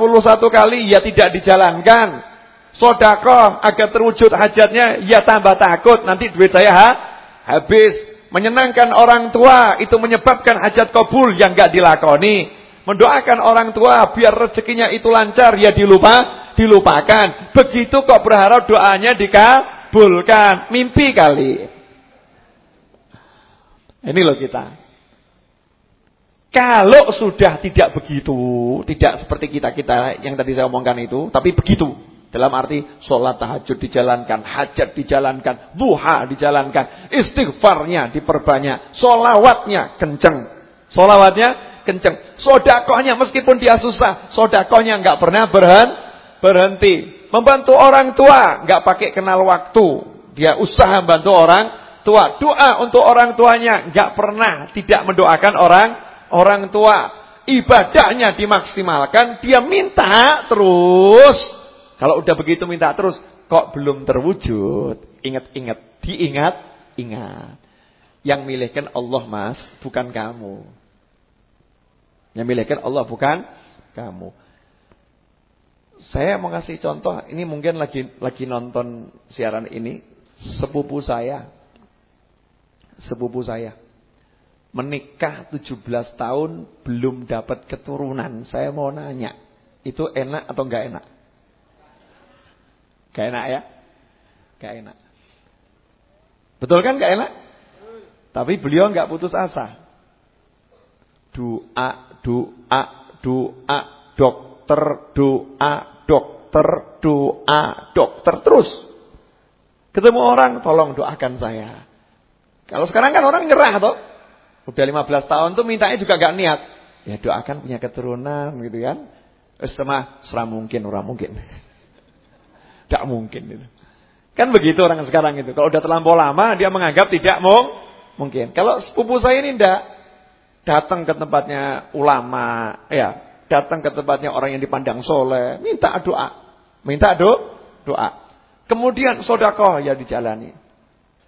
kali ya tidak dijalankan. Sodakoh agar terwujud hajatnya, ya tambah takut nanti duit saya ha? habis. Menyenangkan orang tua itu menyebabkan hajat kabul yang gak dilakoni. Mendoakan orang tua biar rezekinya itu lancar ya dilupa, dilupakan. Begitu kok berharap doanya dikabulkan. Mimpi kali. Ini loh kita. Kalau sudah tidak begitu, tidak seperti kita-kita yang tadi saya omongkan itu, tapi begitu. Dalam arti sholat tahajud dijalankan, hajat dijalankan, duha dijalankan, istighfarnya diperbanyak, solawatnya kenceng. Solawatnya kenceng. Sodakohnya meskipun dia susah, sodakohnya nggak pernah berhen, berhenti. Membantu orang tua, nggak pakai kenal waktu. Dia usaha membantu orang tua. Doa untuk orang tuanya, nggak pernah tidak mendoakan orang orang tua. Ibadahnya dimaksimalkan, dia minta terus kalau udah begitu minta terus, kok belum terwujud? Ingat-ingat, diingat-ingat. Yang milihkan Allah mas, bukan kamu. Yang milihkan Allah bukan kamu. Saya mau kasih contoh, ini mungkin lagi lagi nonton siaran ini, sepupu saya. Sepupu saya. Menikah 17 tahun belum dapat keturunan. Saya mau nanya, itu enak atau enggak enak? Gak enak ya? Gak enak. Betul kan gak enak? Tapi beliau gak putus asa. Doa, doa, doa, dokter, doa, dokter, doa, dokter terus. Ketemu orang, tolong doakan saya. Kalau sekarang kan orang nyerah toh. Udah 15 tahun tuh mintanya juga gak niat. Ya doakan punya keturunan gitu kan. Semua serah mungkin, orang mungkin. Tidak mungkin itu. Kan begitu orang sekarang itu. Kalau udah terlampau lama dia menganggap tidak mau mungkin. Kalau sepupu saya ini tidak datang ke tempatnya ulama, ya, datang ke tempatnya orang yang dipandang soleh, minta doa, minta do, doa. Kemudian sodako ya dijalani,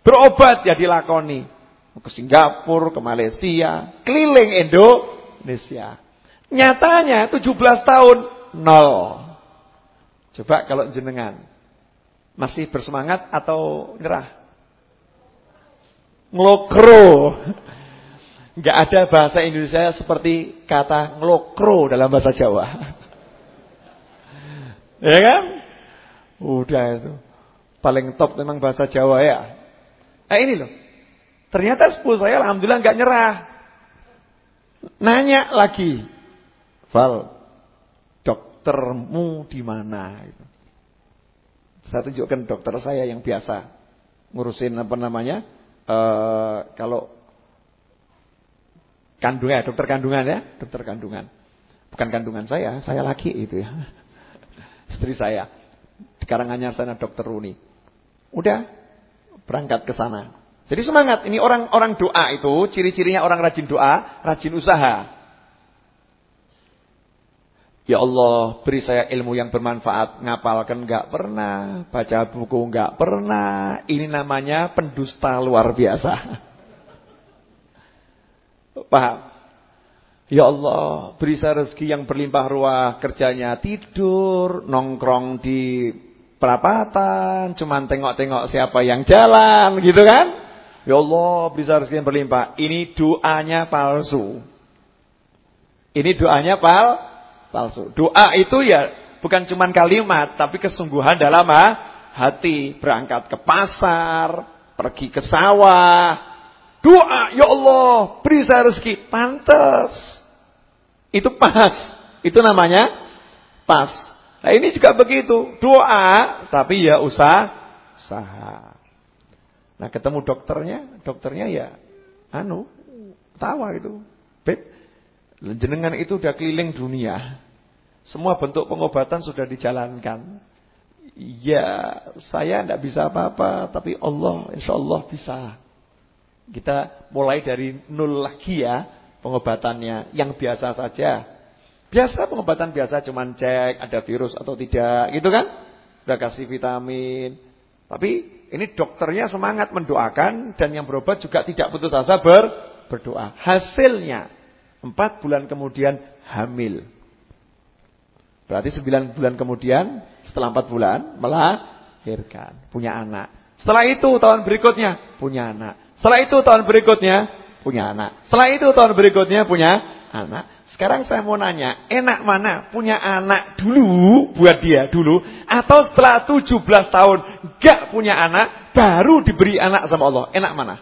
berobat ya dilakoni, ke Singapura, ke Malaysia, keliling Indonesia. Nyatanya 17 tahun nol. Coba kalau jenengan masih bersemangat atau nyerah? Ngelokro. Enggak ada bahasa Indonesia seperti kata ngelokro dalam bahasa Jawa. ya kan? Udah itu. Paling top memang bahasa Jawa ya. Nah ini loh. Ternyata sepuluh saya alhamdulillah enggak nyerah. Nanya lagi. Val, doktermu di mana? Gitu. Saya tunjukkan dokter saya yang biasa ngurusin apa namanya? Uh, kalau kandungan, dokter kandungan ya, dokter kandungan. Bukan kandungan saya, saya laki itu ya. Istri saya. Di Karanganyar sana dokter Runi. Udah berangkat ke sana. Jadi semangat. Ini orang-orang doa itu ciri-cirinya orang rajin doa, rajin usaha. Ya Allah, beri saya ilmu yang bermanfaat. Ngapalkan enggak pernah, baca buku enggak pernah. Ini namanya pendusta luar biasa. Paham? Ya Allah, beri saya rezeki yang berlimpah ruah, kerjanya tidur, nongkrong di perapatan, cuman tengok-tengok siapa yang jalan, gitu kan? Ya Allah, beri saya rezeki yang berlimpah. Ini doanya palsu. Ini doanya pal palsu. Doa itu ya bukan cuma kalimat, tapi kesungguhan dalam hati. Berangkat ke pasar, pergi ke sawah. Doa, ya Allah, beri saya rezeki. Pantas. Itu pas. Itu namanya pas. Nah ini juga begitu. Doa, tapi ya usah, usaha. Nah ketemu dokternya, dokternya ya, anu, tawa itu. Beb, jenengan itu udah keliling dunia. Semua bentuk pengobatan sudah dijalankan. Ya, saya tidak bisa apa-apa, tapi Allah, insya Allah bisa. Kita mulai dari nol lagi ya pengobatannya, yang biasa saja. Biasa pengobatan biasa cuman cek ada virus atau tidak, gitu kan? Udah kasih vitamin. Tapi ini dokternya semangat mendoakan dan yang berobat juga tidak putus asa ber berdoa. Hasilnya empat bulan kemudian hamil. Berarti sembilan bulan kemudian setelah empat bulan melahirkan, punya anak. Setelah itu tahun berikutnya punya anak. Setelah itu tahun berikutnya punya anak. Setelah itu tahun berikutnya punya anak. Sekarang saya mau nanya, enak mana punya anak dulu buat dia dulu atau setelah 17 tahun gak punya anak baru diberi anak sama Allah? Enak mana?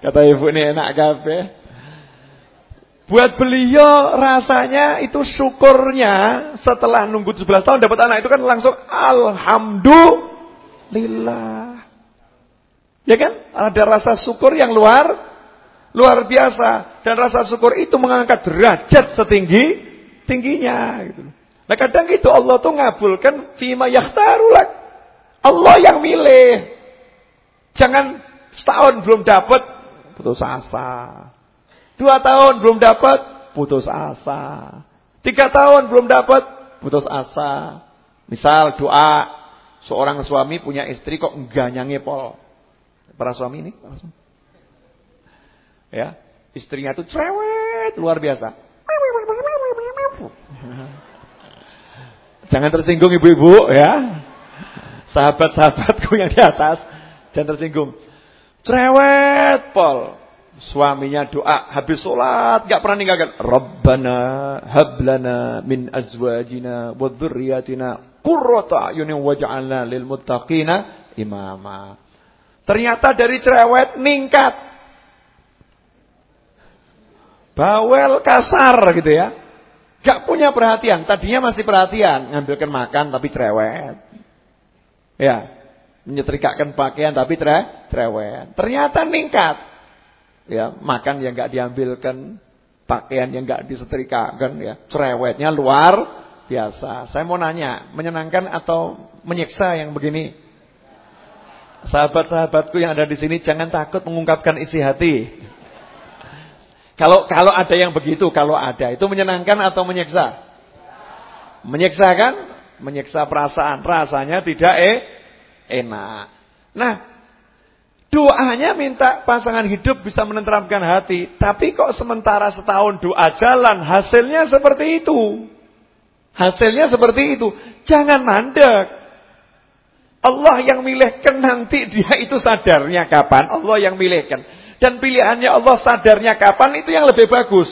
Kata ibu ini enak kabeh. Buat beliau rasanya itu syukurnya setelah nunggu 17 tahun dapat anak itu kan langsung alhamdulillah. Ya kan? Ada rasa syukur yang luar luar biasa dan rasa syukur itu mengangkat derajat setinggi tingginya gitu. Nah kadang itu Allah tuh ngabulkan fima yakhtarulak. Allah yang milih. Jangan setahun belum dapat putus asa. Dua tahun belum dapat, putus asa. Tiga tahun belum dapat, putus asa. Misal doa, seorang suami punya istri kok enggak pol. Para suami ini, para suami. Ya, istrinya tuh cerewet luar biasa. Jangan tersinggung ibu-ibu ya. Sahabat-sahabatku yang di atas, jangan tersinggung. Cerewet pol. Suaminya doa habis sholat gak pernah ninggalkan. Rabbana hablana min azwajina wa dhurriyyatina qurrata ayunin waj'alna lil muttaqina imama. Ternyata dari cerewet ningkat. Bawel kasar gitu ya. Gak punya perhatian. Tadinya masih perhatian. Ngambilkan makan tapi cerewet. Ya. Menyetrikakan pakaian tapi cerewet. Ternyata ningkat ya makan yang nggak diambilkan, pakaian yang nggak disetrikakan, ya cerewetnya luar biasa. Saya mau nanya, menyenangkan atau menyiksa yang begini? Sahabat-sahabatku yang ada di sini jangan takut mengungkapkan isi hati. Kalau kalau ada yang begitu, kalau ada itu menyenangkan atau menyiksa? Menyiksa kan? Menyiksa perasaan, rasanya tidak eh enak. Nah, Doanya minta pasangan hidup bisa menenteramkan hati. Tapi kok sementara setahun doa jalan, hasilnya seperti itu. Hasilnya seperti itu. Jangan mandek. Allah yang milihkan nanti dia itu sadarnya kapan. Allah yang milihkan. Dan pilihannya Allah sadarnya kapan itu yang lebih bagus.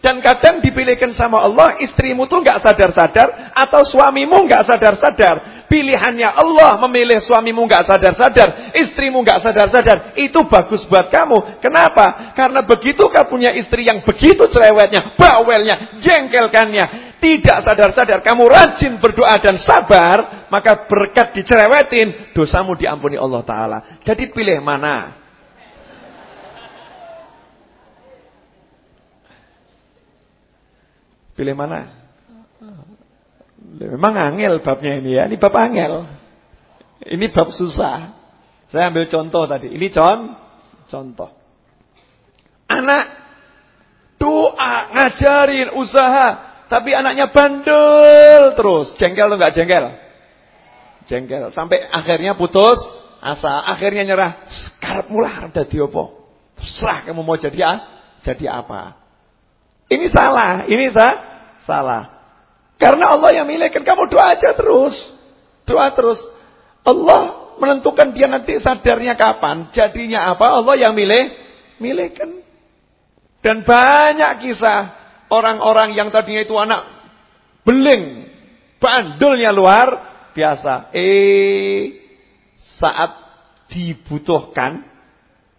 Dan kadang dipilihkan sama Allah, istrimu tuh nggak sadar-sadar. Atau suamimu nggak sadar-sadar. Pilihannya Allah memilih suamimu nggak sadar-sadar, istrimu nggak sadar-sadar, itu bagus buat kamu. Kenapa? Karena begitu kamu punya istri yang begitu cerewetnya, bawelnya, jengkelkannya, tidak sadar-sadar, kamu rajin berdoa dan sabar, maka berkat dicerewetin, dosamu diampuni Allah Taala. Jadi pilih mana? Pilih mana? Memang angel babnya ini ya. Ini bab angel. Ini bab susah. Saya ambil contoh tadi. Ini con contoh. Anak doa, ngajarin, usaha, tapi anaknya bandel terus. Jengkel atau enggak jengkel? Jengkel. Sampai akhirnya putus asa, akhirnya nyerah. Sekarang mulai ada apa? Terserah kamu mau jadi jadi apa. Ini salah, ini sah, salah. Karena Allah yang milihkan kamu doa aja terus. Doa terus. Allah menentukan dia nanti sadarnya kapan, jadinya apa, Allah yang milih, milihkan. Dan banyak kisah orang-orang yang tadinya itu anak beling, bandulnya luar biasa. Eh, saat dibutuhkan,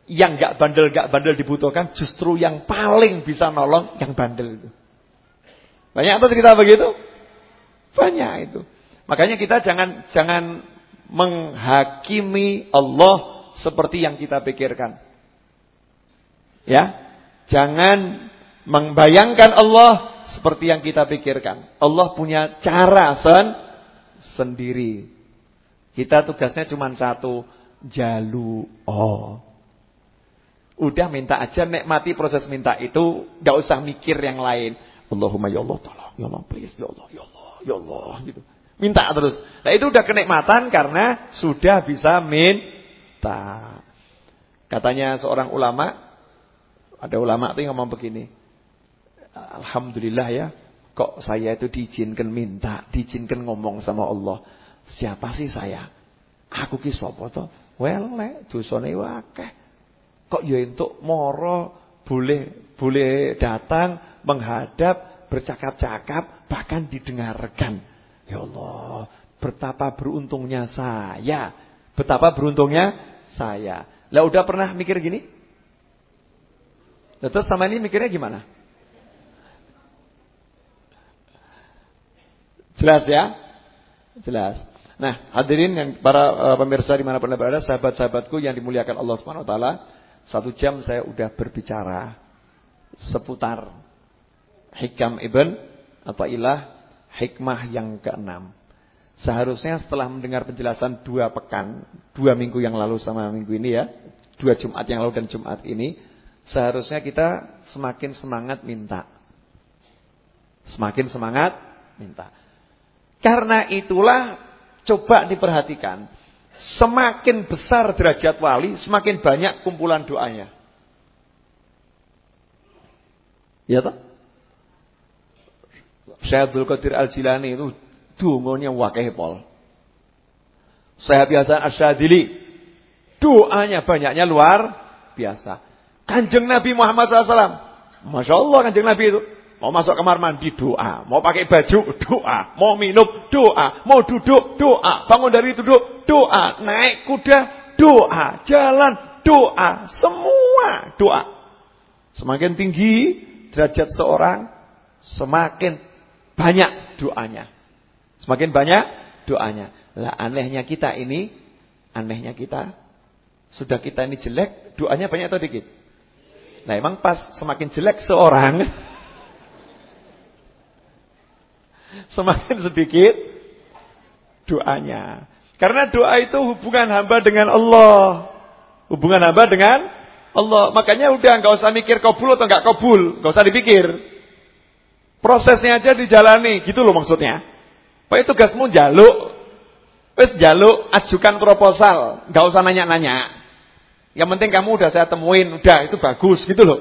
yang gak bandel gak bandel dibutuhkan, justru yang paling bisa nolong yang bandel itu. Banyak atau cerita begitu? Banyak itu. Makanya kita jangan jangan menghakimi Allah seperti yang kita pikirkan. Ya, jangan membayangkan Allah seperti yang kita pikirkan. Allah punya cara sen sendiri. Kita tugasnya cuma satu, jalu oh. Udah minta aja nikmati proses minta itu, gak usah mikir yang lain. Allahumma ya Allah tolong, ya Allah please, ya Allah, ya Allah, ya Allah gitu. Minta terus. Nah itu udah kenikmatan karena sudah bisa minta. Katanya seorang ulama, ada ulama tuh yang ngomong begini. Alhamdulillah ya, kok saya itu diizinkan minta, diizinkan ngomong sama Allah. Siapa sih saya? Aku ki sapa to? Welek dosane akeh. Kok ya entuk moro boleh boleh datang menghadap bercakap-cakap bahkan didengarkan. Ya Allah, betapa beruntungnya saya. Betapa beruntungnya saya. Lah udah pernah mikir gini? Lah terus sama ini mikirnya gimana? Jelas ya? Jelas. Nah, hadirin yang para uh, pemirsa di mana pun berada, sahabat-sahabatku yang dimuliakan Allah Subhanahu Wa Taala, satu jam saya udah berbicara seputar hikam ibn atau ilah hikmah yang keenam. Seharusnya setelah mendengar penjelasan dua pekan, dua minggu yang lalu sama minggu ini ya, dua Jumat yang lalu dan Jumat ini, seharusnya kita semakin semangat minta. Semakin semangat minta. Karena itulah coba diperhatikan, semakin besar derajat wali, semakin banyak kumpulan doanya. Ya toh? Syekh Abdul Qadir Al-Jilani itu dunganya wakeh pol. Syekh Hasan Asyadili doanya banyaknya luar biasa. Kanjeng Nabi Muhammad SAW. Masya Allah kanjeng Nabi itu. Mau masuk kamar mandi doa. Mau pakai baju doa. Mau minum doa. Mau duduk doa. Bangun dari duduk doa. Naik kuda doa. Jalan doa. Semua doa. Semakin tinggi derajat seorang. Semakin banyak doanya. Semakin banyak doanya. Lah anehnya kita ini, anehnya kita, sudah kita ini jelek, doanya banyak atau dikit? Nah emang pas semakin jelek seorang, semakin sedikit doanya. Karena doa itu hubungan hamba dengan Allah. Hubungan hamba dengan Allah. Makanya udah nggak usah mikir kabul atau nggak kabul, nggak usah dipikir. Prosesnya aja dijalani, gitu loh maksudnya. Pokoknya tugasmu jaluk. Wis jaluk, ajukan proposal, nggak usah nanya-nanya. Yang penting kamu udah saya temuin, udah itu bagus gitu loh.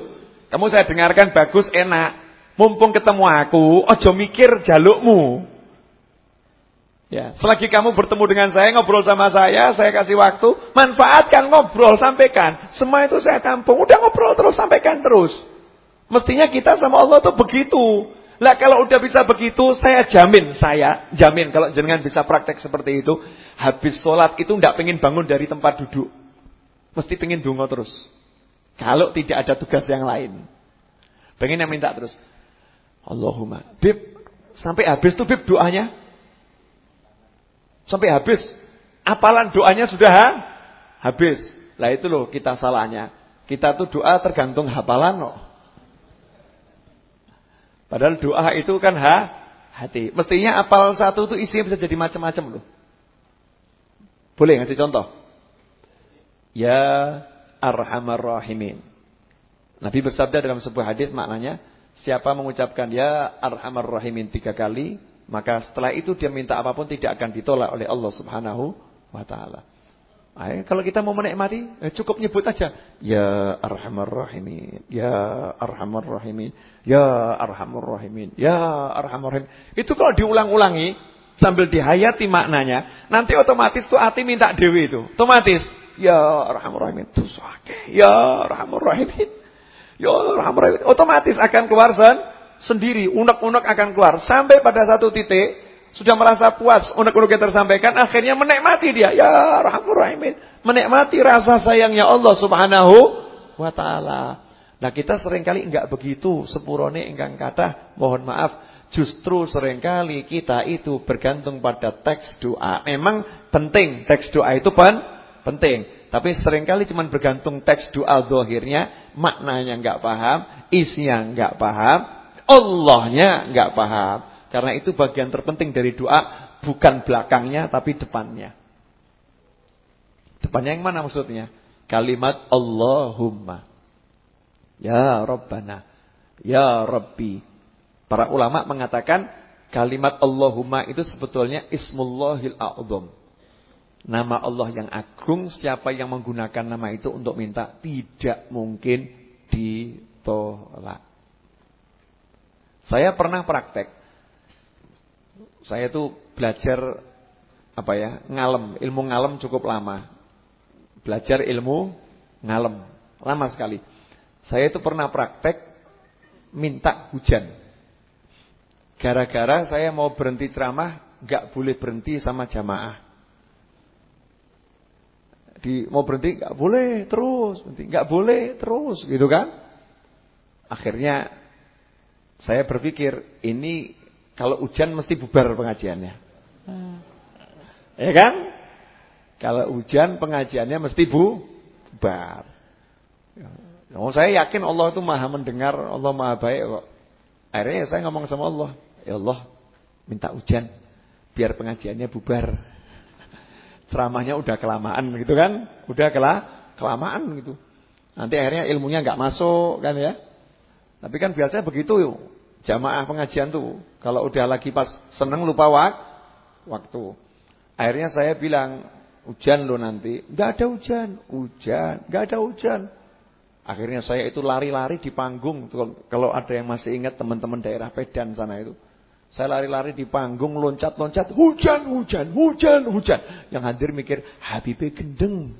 Kamu saya dengarkan bagus, enak. Mumpung ketemu aku, ojo mikir jalukmu. Ya, selagi kamu bertemu dengan saya, ngobrol sama saya, saya kasih waktu, manfaatkan ngobrol, sampaikan. Semua itu saya tampung, udah ngobrol terus, sampaikan terus. Mestinya kita sama Allah tuh begitu. Lah kalau udah bisa begitu, saya jamin, saya jamin kalau jenengan bisa praktek seperti itu, habis sholat itu ndak pengen bangun dari tempat duduk. Mesti pengen dungo terus. Kalau tidak ada tugas yang lain. Pengen yang minta terus. Allahumma. Bib, sampai habis tuh Bib doanya. Sampai habis. Apalan doanya sudah ha? habis. Lah itu loh kita salahnya. Kita tuh doa tergantung hafalan loh. Padahal doa itu kan ha, hati. Mestinya apal satu itu isinya bisa jadi macam-macam loh. Boleh ngasih contoh? Ya arhamar rahimin. Nabi bersabda dalam sebuah hadis maknanya siapa mengucapkan ya arhamar rahimin tiga kali, maka setelah itu dia minta apa pun tidak akan ditolak oleh Allah Subhanahu wa taala. Ay, kalau kita mau menikmati, eh, cukup nyebut aja. Ya Arhamar Rahimin, Ya Arhamar Rahimin, Ya Arhamar Rahimin, Ya Arhamar Rahimin. Itu kalau diulang-ulangi, sambil dihayati maknanya, nanti otomatis tuh hati minta dewi itu. Otomatis. Ya Rahmanur Rahim itu Ya Rahmanur Rahim. Ya Rahmanur Rahim. Otomatis akan keluar sen sendiri, unek-unek akan keluar sampai pada satu titik sudah merasa puas unek-unek yang tersampaikan, akhirnya menikmati dia. Ya Rahmanur Rahim. Menikmati rasa sayangnya Allah Subhanahu wa taala. Nah, kita sering kali enggak begitu sepurone ingkang kata, mohon maaf Justru sering kali kita itu bergantung pada teks doa. Memang penting teks doa itu pen penting. Tapi sering kali cuma bergantung teks doa zahirnya, maknanya enggak paham, isinya enggak paham, Allahnya enggak paham. Karena itu bagian terpenting dari doa bukan belakangnya tapi depannya. Depannya yang mana maksudnya? Kalimat Allahumma. Ya Rabbana. Ya Rabbi. Para ulama mengatakan kalimat Allahumma itu sebetulnya ismullahil a'zam. Nama Allah yang agung, siapa yang menggunakan nama itu untuk minta tidak mungkin ditolak. Saya pernah praktek. Saya tuh belajar apa ya, ngalem, ilmu ngalem cukup lama. Belajar ilmu ngalem, lama sekali. Saya itu pernah praktek minta hujan. Gara-gara saya mau berhenti ceramah, nggak boleh berhenti sama jamaah. Di mau berhenti nggak boleh terus, nggak boleh terus, gitu kan? Akhirnya saya berpikir ini kalau hujan mesti bubar pengajiannya, hmm. ya kan? Kalau hujan pengajiannya mesti bu bubar. Oh, saya yakin Allah itu maha mendengar, Allah maha baik kok. Akhirnya saya ngomong sama Allah, Ya Allah, minta hujan biar pengajiannya bubar. Ceramahnya udah kelamaan gitu kan? Udah kela kelamaan gitu. Nanti akhirnya ilmunya nggak masuk kan ya. Tapi kan biasanya begitu yuk. Jamaah pengajian tuh kalau udah lagi pas seneng lupa wak waktu. Akhirnya saya bilang, hujan lo nanti. Nggak ada hujan, hujan, nggak ada hujan. Akhirnya saya itu lari-lari di panggung. Kalau ada yang masih ingat teman-teman daerah Pedan sana itu. Saya lari-lari di panggung, loncat-loncat, hujan, hujan, hujan, hujan. Yang hadir mikir, Habibie gendeng.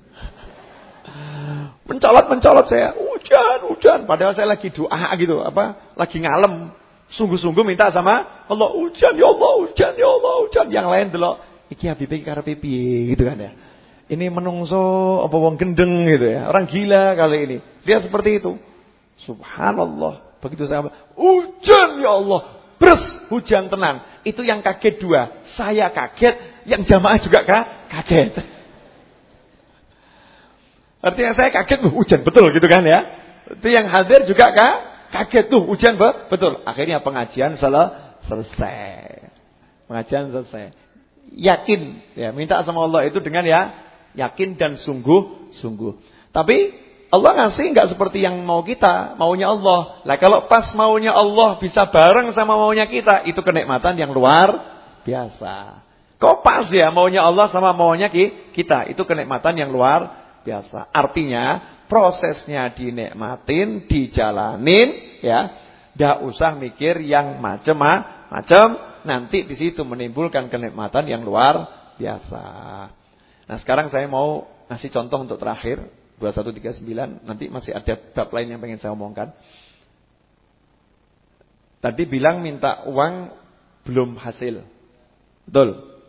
Mencolot-mencolot saya, hujan, hujan. Padahal saya lagi doa gitu, apa? Lagi ngalem. Sungguh-sungguh minta sama Allah, hujan ya Allah, hujan ya Allah, hujan. Yang lain dulu, iki Habibie karepe piye gitu kan ya. Ini menungso apa wong gendeng gitu ya. Orang gila kali ini. Dia seperti itu. Subhanallah. Begitu saya hujan ya Allah, Bres, hujan tenang. Itu yang kaget dua. Saya kaget, yang jamaah juga kaget. Artinya saya kaget, hujan betul gitu kan ya. Itu yang hadir juga kah? Kaget tuh, hujan betul. Akhirnya pengajian selesai. Pengajian selesai. Yakin, ya minta sama Allah itu dengan ya yakin dan sungguh-sungguh. Tapi Allah ngasih nggak seperti yang mau kita, maunya Allah. Lah kalau pas maunya Allah bisa bareng sama maunya kita, itu kenikmatan yang luar biasa. Kok pas ya maunya Allah sama maunya kita, itu kenikmatan yang luar biasa. Artinya prosesnya dinikmatin, dijalanin, ya, nggak usah mikir yang macem-macem. Nanti di situ menimbulkan kenikmatan yang luar biasa. Nah sekarang saya mau ngasih contoh untuk terakhir 2139 nanti masih ada bab lain yang pengen saya omongkan. Tadi bilang minta uang belum hasil. Betul.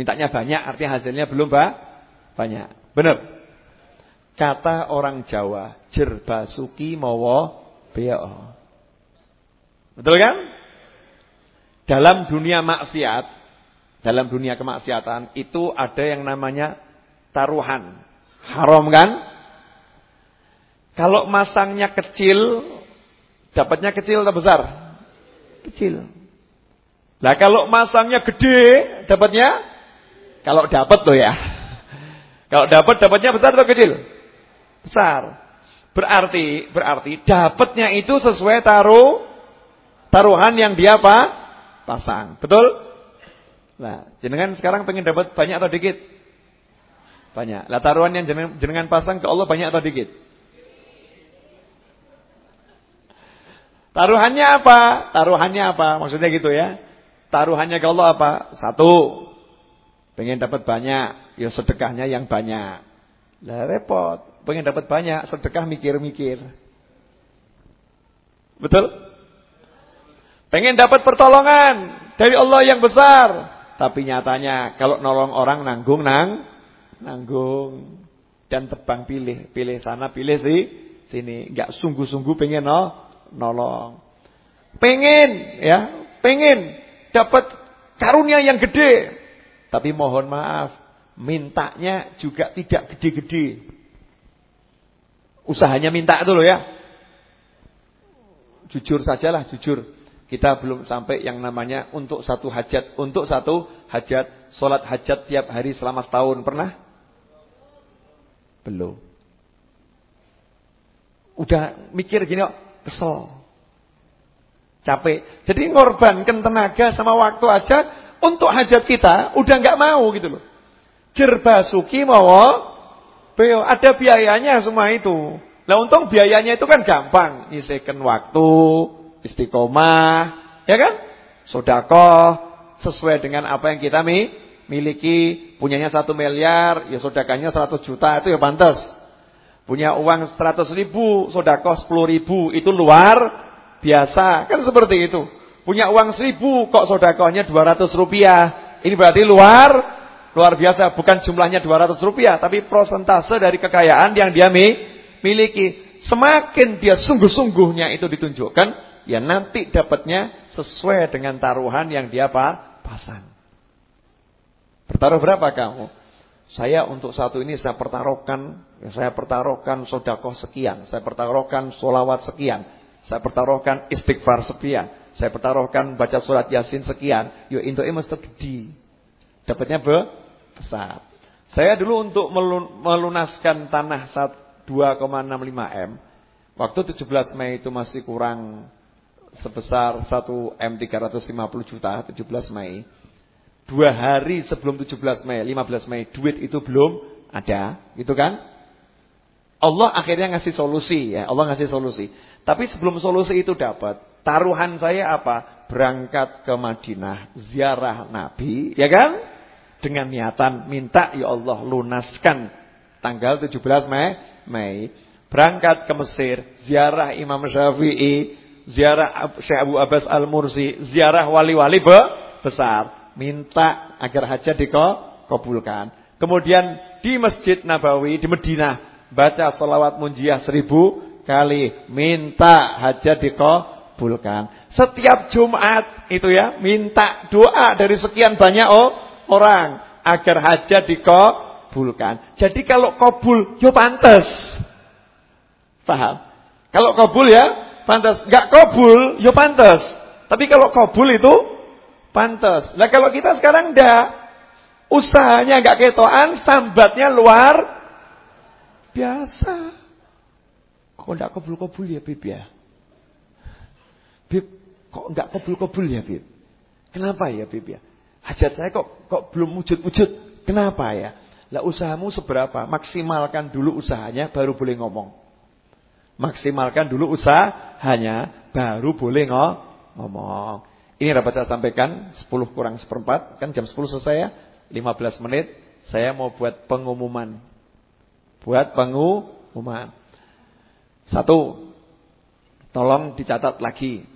Mintanya banyak artinya hasilnya belum ba banyak. Benar. Kata orang Jawa, jer basuki mawa beo. Betul kan? Dalam dunia maksiat, dalam dunia kemaksiatan itu ada yang namanya taruhan. Haram kan? Kalau masangnya kecil, dapatnya kecil atau besar? Kecil. Nah kalau masangnya gede, dapatnya? Kalau dapat tuh ya. Kalau dapat, dapatnya besar atau kecil? Besar. Berarti, berarti dapatnya itu sesuai taruh taruhan yang dia apa? Pasang. Betul? Nah, jenengan sekarang pengen dapat banyak atau dikit? Banyak. Lah taruhan yang jenengan, jenengan pasang ke Allah banyak atau dikit? Taruhannya apa? Taruhannya apa? Maksudnya gitu ya. taruhannya ke Allah apa? Satu, pengen dapat banyak, ya sedekahnya yang banyak. Lah repot, pengen dapat banyak, sedekah mikir-mikir. Betul? Pengen dapat pertolongan dari Allah yang besar, tapi nyatanya kalau nolong orang nanggung nang nanggung dan tebang pilih, pilih sana, pilih sih sini, enggak sungguh-sungguh pengen no, nolong. Pengen ya, pengen dapat karunia yang gede. Tapi mohon maaf, mintanya juga tidak gede-gede. Usahanya minta itu loh ya. Jujur sajalah, jujur. Kita belum sampai yang namanya untuk satu hajat. Untuk satu hajat, sholat hajat tiap hari selama setahun. Pernah? Belum. Udah mikir gini kok, kesel. Capek. Jadi ngorbankan tenaga sama waktu aja untuk hajat kita udah nggak mau gitu loh. Jerbasuki mau beo ada biayanya semua itu. Lah untung biayanya itu kan gampang, nyisihkan waktu, istiqomah, ya kan? Sodakoh sesuai dengan apa yang kita mi, miliki, punyanya satu miliar, ya sodakannya 100 juta itu ya pantas. Punya uang 100 ribu, sodakoh 10 ribu, itu luar biasa. Kan seperti itu. Punya uang seribu kok sodakohnya 200 rupiah. Ini berarti luar luar biasa. Bukan jumlahnya 200 rupiah. Tapi prosentase dari kekayaan yang dia miliki. Semakin dia sungguh-sungguhnya itu ditunjukkan. Ya nanti dapatnya sesuai dengan taruhan yang dia apa? pasang. Bertaruh berapa kamu? Saya untuk satu ini saya pertaruhkan, saya pertaruhkan sodakoh sekian, saya pertaruhkan solawat sekian, saya pertaruhkan istighfar sekian. Saya pertaruhkan baca surat Yasin sekian. Yo itu mesti gede. Dapatnya be besar. Saya dulu untuk melunaskan tanah 2,65 M. Waktu 17 Mei itu masih kurang sebesar 1 M 350 juta 17 Mei. Dua hari sebelum 17 Mei, 15 Mei duit itu belum ada, gitu kan? Allah akhirnya ngasih solusi ya, Allah ngasih solusi. Tapi sebelum solusi itu dapat, taruhan saya apa? Berangkat ke Madinah, ziarah Nabi, ya kan? Dengan niatan minta ya Allah lunaskan tanggal 17 Mei, Mei. Berangkat ke Mesir, ziarah Imam Syafi'i, ziarah Syekh Abu Abbas Al-Mursi, ziarah wali-wali be besar, minta agar hajat dikabulkan. Kemudian di Masjid Nabawi di Madinah baca salawat munjiah seribu kali minta hajat dikabulkan. Setiap Jumat itu ya minta doa dari sekian banyak oh, orang agar hajat dikabulkan. Jadi kalau kabul yo pantas. Paham? Kalau kabul ya pantas, enggak kabul yo pantas. Tapi kalau kabul itu pantas. Nah kalau kita sekarang ndak usahanya enggak ketoan, sambatnya luar biasa. Kok enggak kabul-kabul ya, Bib ya? Bib, kok enggak kabul-kabul ya, Bib? Kenapa ya, Bib ya? Hajat saya kok kok belum wujud-wujud. Kenapa ya? Lah usahamu seberapa? Maksimalkan dulu usahanya baru boleh ngomong. Maksimalkan dulu usahanya baru boleh ngomong. Ini dapat saya sampaikan 10 kurang seperempat, kan jam 10 selesai ya. 15 menit saya mau buat pengumuman. Buat pengumuman. Satu, tolong dicatat lagi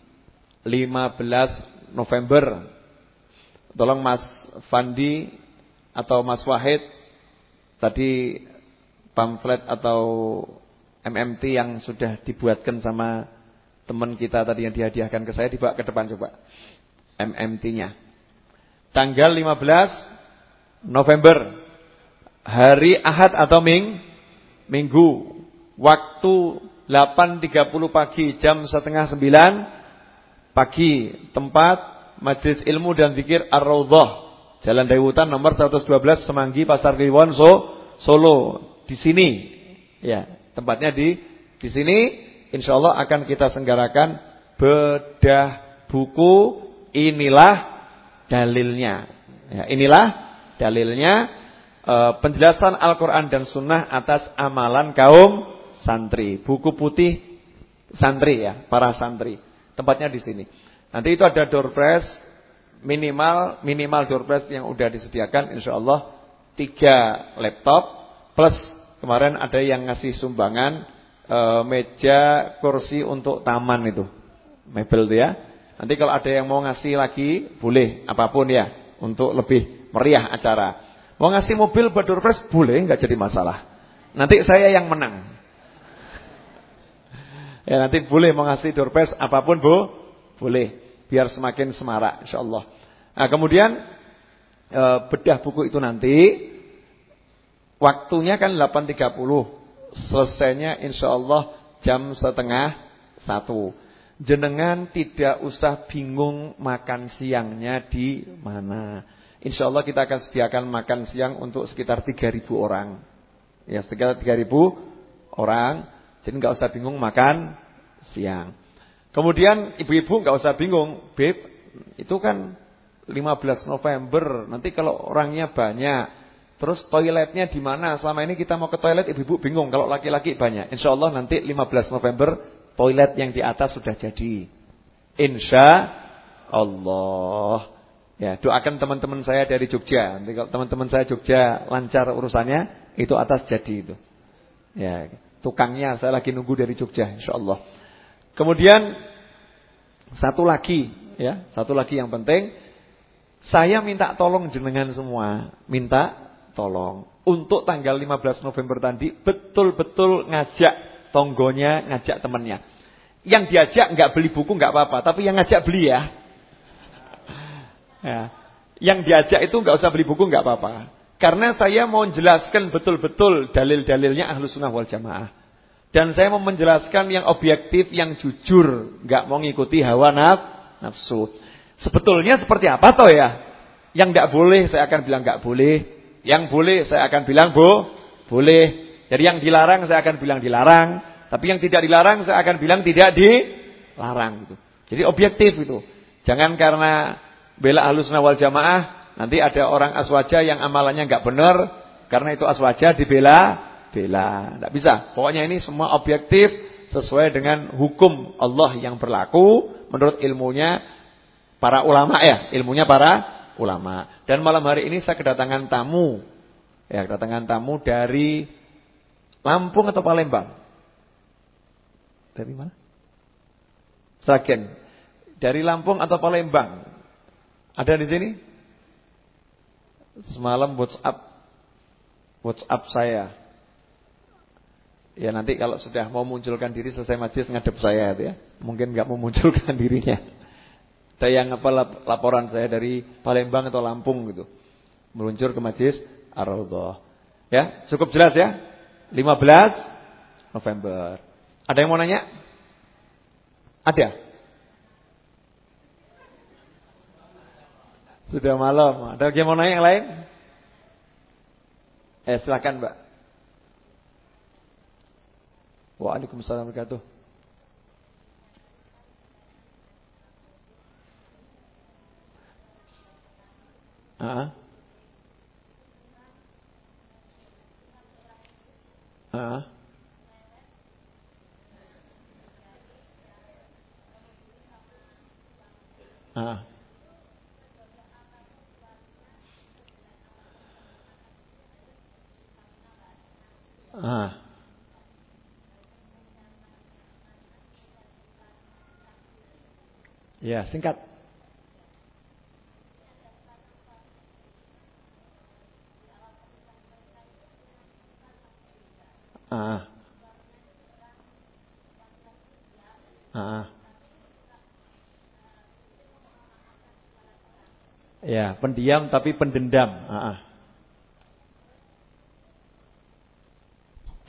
15 November. Tolong Mas Fandi atau Mas Wahid tadi pamflet atau MMT yang sudah dibuatkan sama teman kita tadi yang dihadiahkan ke saya dibawa ke depan coba. MMT-nya. Tanggal 15 November. Hari Ahad atau Ming, Minggu. Waktu 8.30 pagi jam setengah 9 pagi tempat Majelis Ilmu dan Zikir Ar-Raudhah. Jalan Dayutan nomor 112 Semanggi Pasar Kliwon so, Solo. Di sini. Ya tempatnya di di sini. Insyaallah akan kita senggarakan bedah buku inilah dalilnya. Ya inilah dalilnya e, penjelasan Al-Qur'an dan Sunnah atas amalan kaum santri, buku putih santri ya, para santri. Tempatnya di sini. Nanti itu ada door press minimal minimal door prize yang udah disediakan insyaallah tiga laptop plus kemarin ada yang ngasih sumbangan e, meja kursi untuk taman itu. Mebel itu ya. Nanti kalau ada yang mau ngasih lagi boleh apa pun ya untuk lebih meriah acara. Mau ngasih mobil buat door prize boleh nggak jadi masalah. Nanti saya yang menang. Ya nanti boleh mau ngasih door prize apa pun Bu, boleh biar semakin semarak insyaallah. Nah, kemudian e, bedah buku itu nanti waktunya kan 8.30. Selesainya insyaallah jam setengah satu. Jenengan tidak usah bingung makan siangnya di mana. Insyaallah kita akan sediakan makan siang untuk sekitar 3.000 orang. Ya, sekitar 3.000 orang. Jadi nggak usah bingung makan siang. Kemudian ibu-ibu nggak usah bingung, Beb, itu kan 15 November, nanti kalau orangnya banyak, terus toiletnya di mana? Selama ini kita mau ke toilet, ibu-ibu bingung, kalau laki-laki banyak. Insya Allah nanti 15 November, toilet yang di atas sudah jadi. Insya Allah. Ya, doakan teman-teman saya dari Jogja. Nanti kalau teman-teman saya Jogja lancar urusannya, itu atas jadi itu. Ya, tukangnya saya lagi nunggu dari Jogja, insya Allah. Kemudian satu lagi ya, satu lagi yang penting saya minta tolong jenengan semua, minta tolong untuk tanggal 15 November tadi betul-betul ngajak tonggonya, ngajak temannya. Yang diajak nggak beli buku nggak apa-apa, tapi yang ngajak beli ya. ya. Yang diajak itu nggak usah beli buku nggak apa-apa. Karena saya mau jelaskan betul-betul dalil-dalilnya Ahlus Sunnah wal Jamaah. Dan saya mau menjelaskan yang objektif, yang jujur, nggak mau ngikuti hawa nafsu. Sebetulnya seperti apa toh ya? Yang nggak boleh saya akan bilang nggak boleh, yang boleh saya akan bilang bo, boleh. Jadi yang dilarang saya akan bilang dilarang, tapi yang tidak dilarang saya akan bilang tidak dilarang gitu. Jadi objektif itu. Jangan karena bela ahlus wal jamaah nanti ada orang aswaja yang amalannya nggak benar karena itu aswaja dibela bela. Tidak bisa. Pokoknya ini semua objektif sesuai dengan hukum Allah yang berlaku menurut ilmunya para ulama ya, ilmunya para ulama. Dan malam hari ini saya kedatangan tamu. Ya, kedatangan tamu dari Lampung atau Palembang? Dari mana? Sragen. Dari Lampung atau Palembang? Ada di sini? Semalam WhatsApp WhatsApp saya Ya nanti kalau sudah mau munculkan diri selesai majlis ngadep saya itu ya. Mungkin nggak memunculkan dirinya. Ada yang apa laporan saya dari Palembang atau Lampung gitu. Meluncur ke majlis Ar-Raudhah. Ya, cukup jelas ya? 15 November. Ada yang mau nanya? Ada? Sudah malam. Ada yang mau nanya yang lain? Eh silakan Mbak. Waalaikumsalam wabarakatuh. Ah. Ah. Ah. Ah. Ya, singkat. Ah. Ah. Ya, pendiam tapi pendendam. Ah.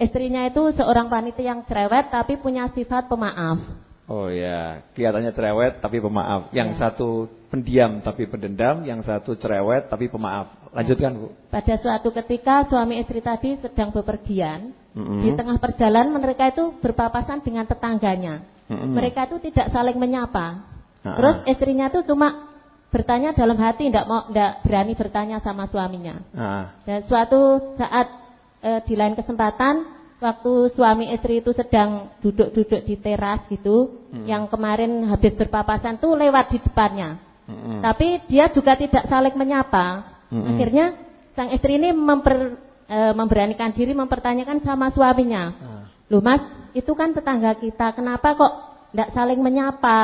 Istrinya itu seorang wanita yang cerewet tapi punya sifat pemaaf. Oh ya, kelihatannya cerewet tapi pemaaf. Yang ya. satu pendiam tapi pendendam, yang satu cerewet tapi pemaaf. Lanjutkan, Bu. Pada suatu ketika suami istri tadi sedang bepergian, mm -hmm. di tengah perjalanan mereka itu berpapasan dengan tetangganya. Mm -hmm. Mereka itu tidak saling menyapa. Uh Terus istrinya itu cuma bertanya dalam hati, tidak mau, tidak berani bertanya sama suaminya. Uh Dan suatu saat e, di lain kesempatan waktu suami istri itu sedang duduk-duduk di teras gitu, hmm. yang kemarin habis berpapasan tuh lewat di depannya. -hmm. Tapi dia juga tidak saling menyapa. -hmm. Akhirnya sang istri ini memper, e, memberanikan diri mempertanyakan sama suaminya. Ah. Loh mas, itu kan tetangga kita, kenapa kok tidak saling menyapa?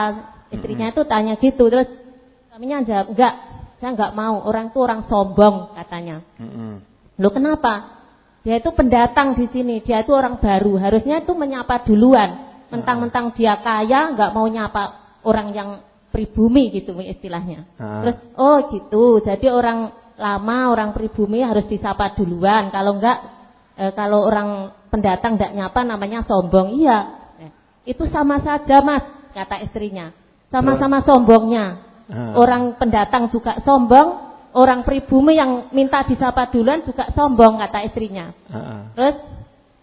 Istrinya itu tanya gitu, terus suaminya jawab, enggak, saya enggak mau, orang itu orang sombong katanya. Loh kenapa? Dia itu pendatang di sini, dia itu orang baru, harusnya itu menyapa duluan. Mentang-mentang dia kaya, enggak mau nyapa orang yang pribumi gitu istilahnya. Terus, oh gitu, jadi orang lama, orang pribumi harus disapa duluan. Kalau enggak, e, kalau orang pendatang enggak nyapa namanya sombong. Iya, itu sama saja mas, kata istrinya. Sama-sama sombongnya. Orang pendatang juga sombong, orang pribumi yang minta disapa duluan juga sombong, kata istrinya. Terus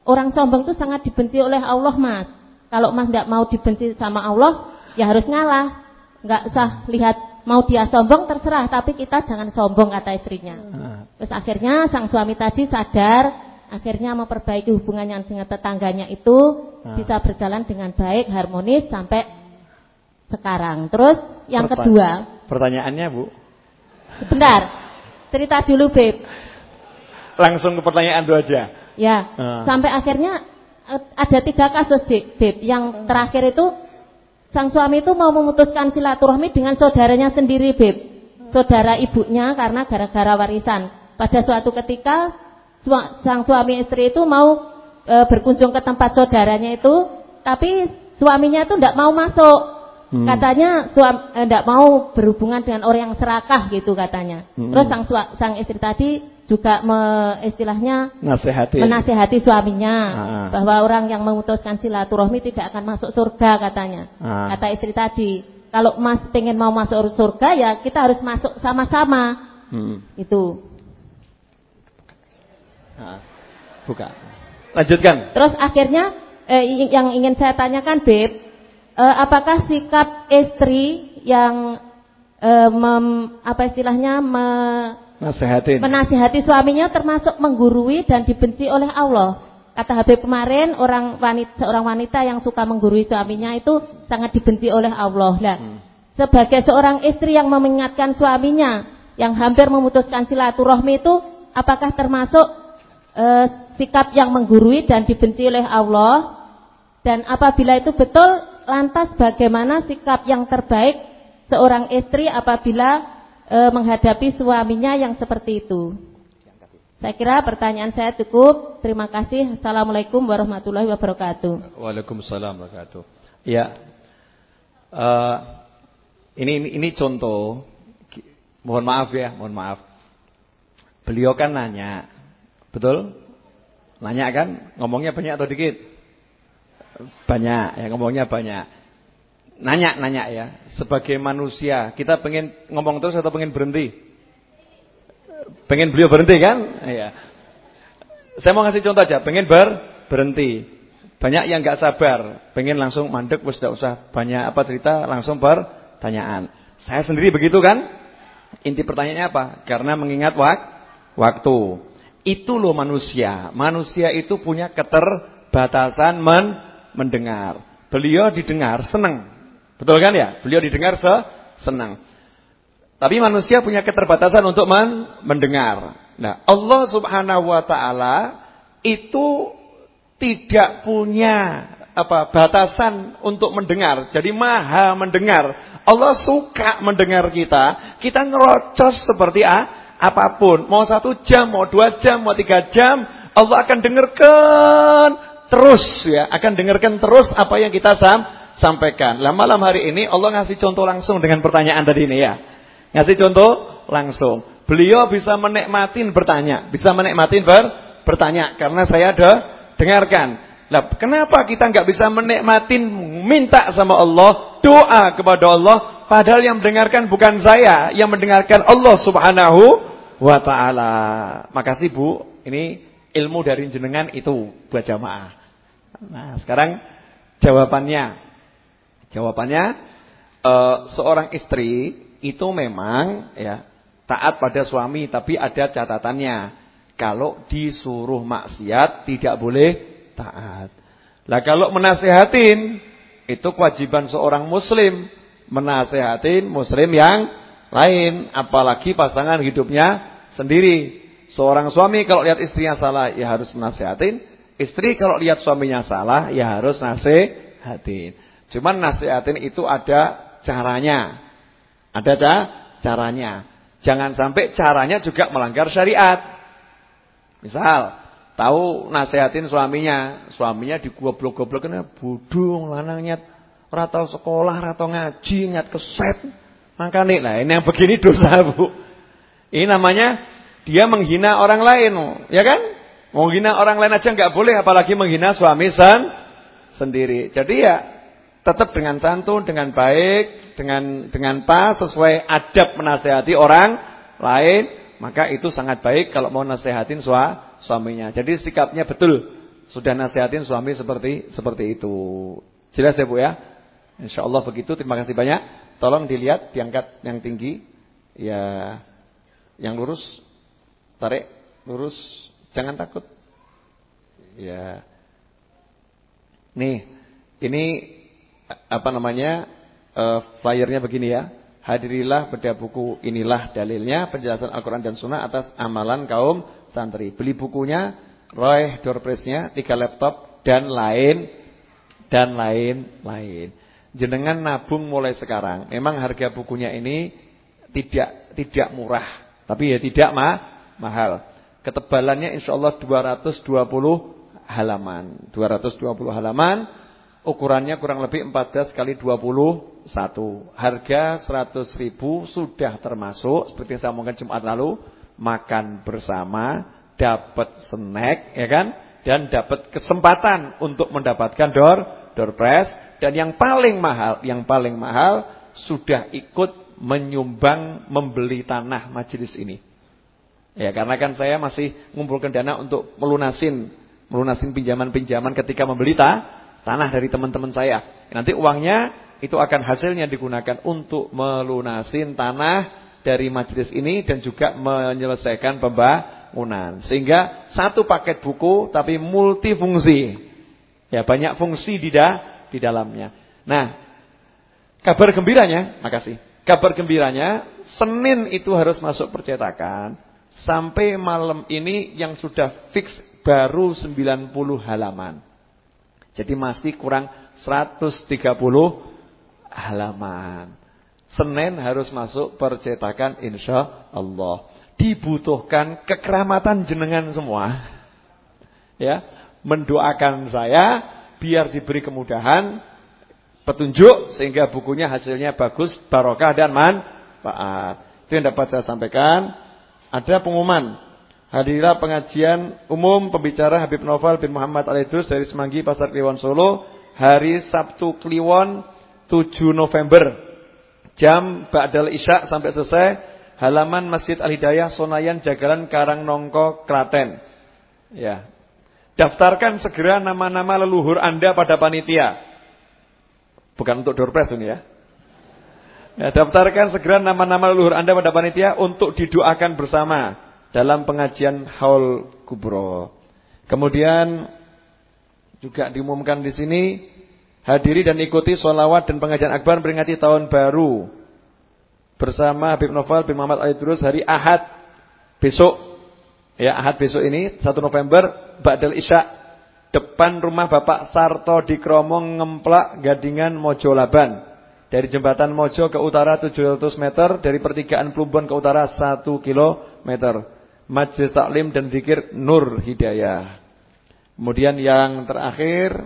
orang sombong itu sangat dibenci oleh Allah mas. Kalau mas tidak mau dibenci sama Allah, ya harus ngalah. Nggak usah lihat mau dia sombong terserah, tapi kita jangan sombong kata istrinya. Terus akhirnya sang suami tadi sadar, akhirnya memperbaiki hubungannya dengan tetangganya itu bisa berjalan dengan baik, harmonis sampai sekarang. Terus yang Pertanya kedua. Pertanyaannya Bu. Sebentar. Cerita dulu Beb. Langsung ke pertanyaan dua aja. Ya. Uh. Sampai akhirnya eh, ada tiga kasus Beb. Yang terakhir itu sang suami itu mau memutuskan silaturahmi dengan saudaranya sendiri Beb. Saudara ibunya karena gara-gara warisan. Pada suatu ketika sang suami istri itu mau e, berkunjung ke tempat saudaranya itu, tapi suaminya itu tidak mau masuk. Hmm. Katanya suami tidak eh, mau berhubungan dengan orang yang serakah gitu katanya. Hmm. Terus sang sang istri tadi juga me, istilahnya Nasihati. menasihati suaminya ah. bahwa orang yang memutuskan silaturahmi tidak akan masuk surga katanya. Ah. Kata istri tadi, kalau Mas pengen mau masuk surga ya kita harus masuk sama-sama. Hmm. Itu. Ah. Buka. Lanjutkan. Terus akhirnya eh, yang ingin saya tanyakan, Beb, uh, apakah sikap istri yang uh, mem, apa istilahnya me, menasihati suaminya termasuk menggurui dan dibenci oleh Allah. Kata Habib kemarin orang wanita seorang wanita yang suka menggurui suaminya itu sangat dibenci oleh Allah. Lah, hmm. sebagai seorang istri yang mengingatkan suaminya yang hampir memutuskan silaturahmi itu apakah termasuk uh, sikap yang menggurui dan dibenci oleh Allah? Dan apabila itu betul lantas bagaimana sikap yang terbaik seorang istri apabila e, menghadapi suaminya yang seperti itu? Saya kira pertanyaan saya cukup. Terima kasih. Assalamualaikum warahmatullahi wabarakatuh. Waalaikumsalam wabarakatuh. Ya, uh, ini, ini ini contoh. Mohon maaf ya, mohon maaf. Beliau kan nanya, betul? Nanya kan, ngomongnya banyak atau dikit? Banyak, ya ngomongnya banyak. Nanya, nanya ya. Sebagai manusia, kita pengen ngomong terus atau pengen berhenti? Pengen beliau berhenti kan? Iya. Saya mau ngasih contoh aja, pengen ber berhenti. Banyak yang nggak sabar, pengen langsung mandek, wis tidak usah banyak apa cerita, langsung pertanyaan. Saya sendiri begitu kan? Inti pertanyaannya apa? Karena mengingat wak waktu. Itu loh manusia. Manusia itu punya keterbatasan men mendengar. Beliau didengar senang. Betul kan ya? Beliau didengar se senang. Tapi manusia punya keterbatasan untuk men mendengar. Nah, Allah Subhanahu wa taala itu tidak punya apa batasan untuk mendengar. Jadi maha mendengar. Allah suka mendengar kita. Kita ngerocos seperti ah, apa pun. Mau satu jam, mau dua jam, mau tiga jam. Allah akan dengarkan terus ya, akan dengarkan terus apa yang kita sam sampaikan. Lah malam hari ini Allah ngasih contoh langsung dengan pertanyaan tadi ini ya. Ngasih contoh langsung. Beliau bisa menikmatin bertanya, bisa menikmatin ber bertanya karena saya ada dengarkan. Lah kenapa kita nggak bisa menikmatin minta sama Allah, doa kepada Allah padahal yang mendengarkan bukan saya, yang mendengarkan Allah Subhanahu wa taala. Makasih Bu, ini ilmu dari jenengan itu buat jamaah. Nah, sekarang jawabannya. Jawabannya uh, seorang istri itu memang ya taat pada suami tapi ada catatannya. Kalau disuruh maksiat tidak boleh taat. Lah kalau menasehatin itu kewajiban seorang muslim menasehatin muslim yang lain, apalagi pasangan hidupnya sendiri. Seorang suami kalau lihat istrinya salah ya harus menasihatin, istri kalau lihat suaminya salah ya harus nasihatin. Cuman nasihatin itu ada caranya. Ada caranya. Jangan sampai caranya juga melanggar syariat. Misal, tahu nasihatin suaminya, suaminya digoblok-goblokin budung lanangnya ora sekolah, ora ngaji, nyat keset. Makane lah ini yang begini dosa, Bu. Ini namanya dia menghina orang lain, ya kan? Menghina orang lain aja nggak boleh apalagi menghina suami sen sendiri. Jadi ya tetap dengan santun, dengan baik, dengan dengan pas sesuai adab menasehati orang lain, maka itu sangat baik kalau mau nasehatin sua, suaminya. Jadi sikapnya betul. Sudah nasihatin suami seperti seperti itu. Jelas ya Bu ya? Insyaallah begitu. Terima kasih banyak. Tolong dilihat diangkat yang tinggi. Ya yang lurus. Tarik lurus. Jangan takut. Ya. Nih, ini apa namanya? Uh, flyernya begini ya. Hadirilah beda buku inilah dalilnya penjelasan Al-Qur'an dan Sunnah atas amalan kaum santri. Beli bukunya, Roy doorpressnya, tiga laptop dan lain dan lain-lain jenengan nabung mulai sekarang. Memang harga bukunya ini tidak tidak murah, tapi ya tidak ma mahal. Ketebalannya insya Allah 220 halaman. 220 halaman, ukurannya kurang lebih 14 kali 21. Harga 100 ribu sudah termasuk seperti yang saya omongkan Jumat lalu, makan bersama, dapat snack ya kan? Dan dapat kesempatan untuk mendapatkan door door prize dan yang paling mahal, yang paling mahal sudah ikut menyumbang membeli tanah majelis ini. Ya, karena kan saya masih mengumpulkan dana untuk melunasin melunasin pinjaman-pinjaman ketika membeli ta, tanah dari teman-teman saya. Nanti uangnya itu akan hasilnya digunakan untuk melunasin tanah dari majelis ini dan juga menyelesaikan pembangunan. Sehingga satu paket buku tapi multifungsi. Ya, banyak fungsi di di dalamnya. Nah, kabar gembiranya, makasih. Kabar gembiranya, Senin itu harus masuk percetakan. Sampai malam ini yang sudah fix baru 90 halaman. Jadi masih kurang 130 halaman. Senin harus masuk percetakan insya Allah. Dibutuhkan kekeramatan jenengan semua. Ya, mendoakan saya biar diberi kemudahan, petunjuk sehingga bukunya hasilnya bagus, barokah dan manfaat. Itu yang dapat saya sampaikan. Ada pengumuman. Hadirilah pengajian umum pembicara Habib Novel bin Muhammad Al-Idrus dari Semanggi Pasar Kliwon Solo hari Sabtu Kliwon 7 November jam Ba'dal Isya sampai selesai halaman Masjid Al-Hidayah Sonayan Jagalan Karangnongko Klaten. Ya, Daftarkan segera nama-nama leluhur Anda pada panitia. Bukan untuk doorpress ini ya. Ya. Daftarkan segera nama-nama leluhur Anda pada panitia untuk didoakan bersama dalam pengajian haul kubro. Kemudian juga diumumkan di sini hadiri dan ikuti sholawat dan pengajian akbar peringati tahun baru bersama Habib Novel bin Muhammad Al-Idrus hari Ahad besok Ya, Ahad besok ini 1 November Ba'dal Isya depan rumah Bapak Sarto di Kromong Ngemplak Gadingan Mojo Laban. Dari jembatan Mojo ke utara 700 meter, dari pertigaan Plumbon ke utara 1 km. Majlis Taklim dan Zikir Nur Hidayah. Kemudian yang terakhir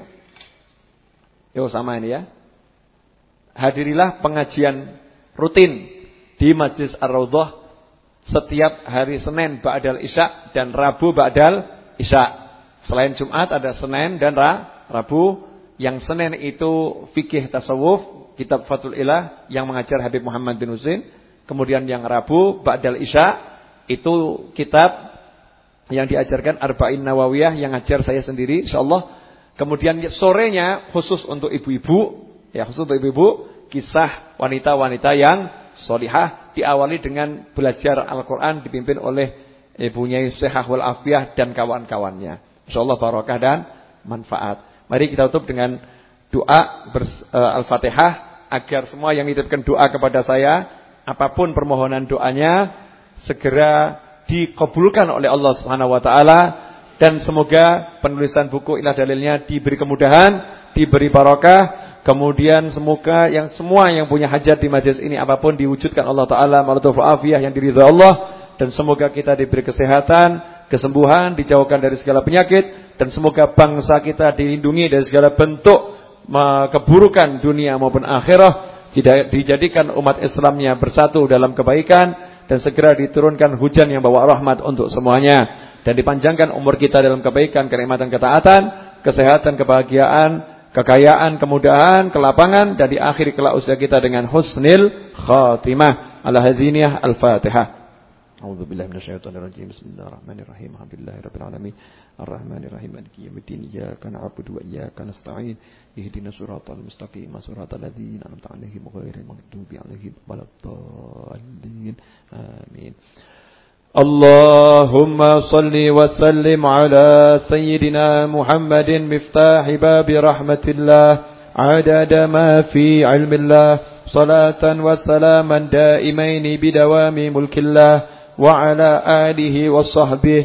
Yo sama ini ya. Hadirilah pengajian rutin di Majlis Ar-Raudhah setiap hari Senin Ba'dal Isya dan Rabu Ba'dal Isya. Selain Jumat ada Senin dan Rabu. Yang Senin itu fikih tasawuf, kitab Fathul Ilah yang mengajar Habib Muhammad bin Husain. Kemudian yang Rabu Ba'dal Isya itu kitab yang diajarkan Arba'in Nawawiyah yang ajar saya sendiri insyaallah. Kemudian sorenya khusus untuk ibu-ibu, ya khusus untuk ibu-ibu, kisah wanita-wanita yang solihah diawali dengan belajar Al-Quran dipimpin oleh ibunya Syehahul Afiyah dan kawan-kawannya. InsyaAllah barakah dan manfaat. Mari kita tutup dengan doa uh, Al-Fatihah agar semua yang menitipkan doa kepada saya apa pun permohonan doanya segera dikabulkan oleh Allah Subhanahu wa taala. Dan semoga penulisan buku ilah dalilnya diberi kemudahan, diberi barokah, kemudian semoga yang semua yang punya hajat di majlis ini apa pun diwujudkan Allah taala malatuf afiyah yang diridhai Allah. Dan semoga kita diberi kesehatan, kesembuhan, dijauhkan dari segala penyakit. Dan semoga bangsa kita dilindungi dari segala bentuk keburukan dunia maupun akhirah tidak dijadikan umat Islamnya bersatu dalam kebaikan dan segera diturunkan hujan yang bawa rahmat untuk semuanya dan dipanjangkan umur kita dalam kebaikan, kenikmatan, ketaatan, kesehatan, kebahagiaan, kekayaan, kemudahan, kelapangan dan diakhiri kelak usia kita dengan husnul khatimah. Al-hadziniyah Al-Fatihah. A'udzu billahi minasyaitonir rajim. Bismillahirrahmanirrahim. Alamin. الرحمن الرحيم مالك يوم الدين إياك نعبد وإياك نستعين اهدنا الصراط المستقيم صراط الذين أنعمت عليهم غير المغضوب عليهم ولا الضالين آمين اللهم صل وسلم على سيدنا محمد مفتاح باب رحمة الله عدد ما في علم الله صلاة وسلاما دائمين بدوام ملك الله وعلى آله وصحبه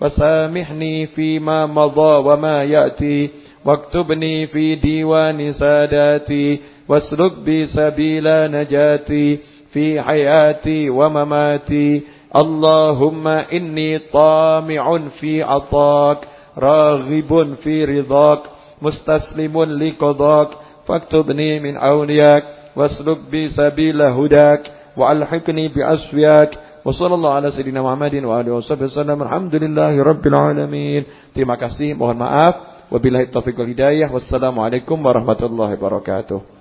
وسامحني فيما مضى وما يأتي واكتبني في ديوان ساداتي واسلك بي سبيل نجاتي في حياتي ومماتي اللهم إني طامع في عطاك راغب في رضاك مستسلم لقضاك فاكتبني من أولياك واسلك بي سبيل هداك وألحقني بأسوياك Wassallallahu ala sayyidina Muhammadin wa alihi wasallam. Alhamdulillahirabbil alamin. Terima kasih, mohon maaf. Wabillahi taufiq wal hidayah. Wassalamualaikum warahmatullahi wabarakatuh.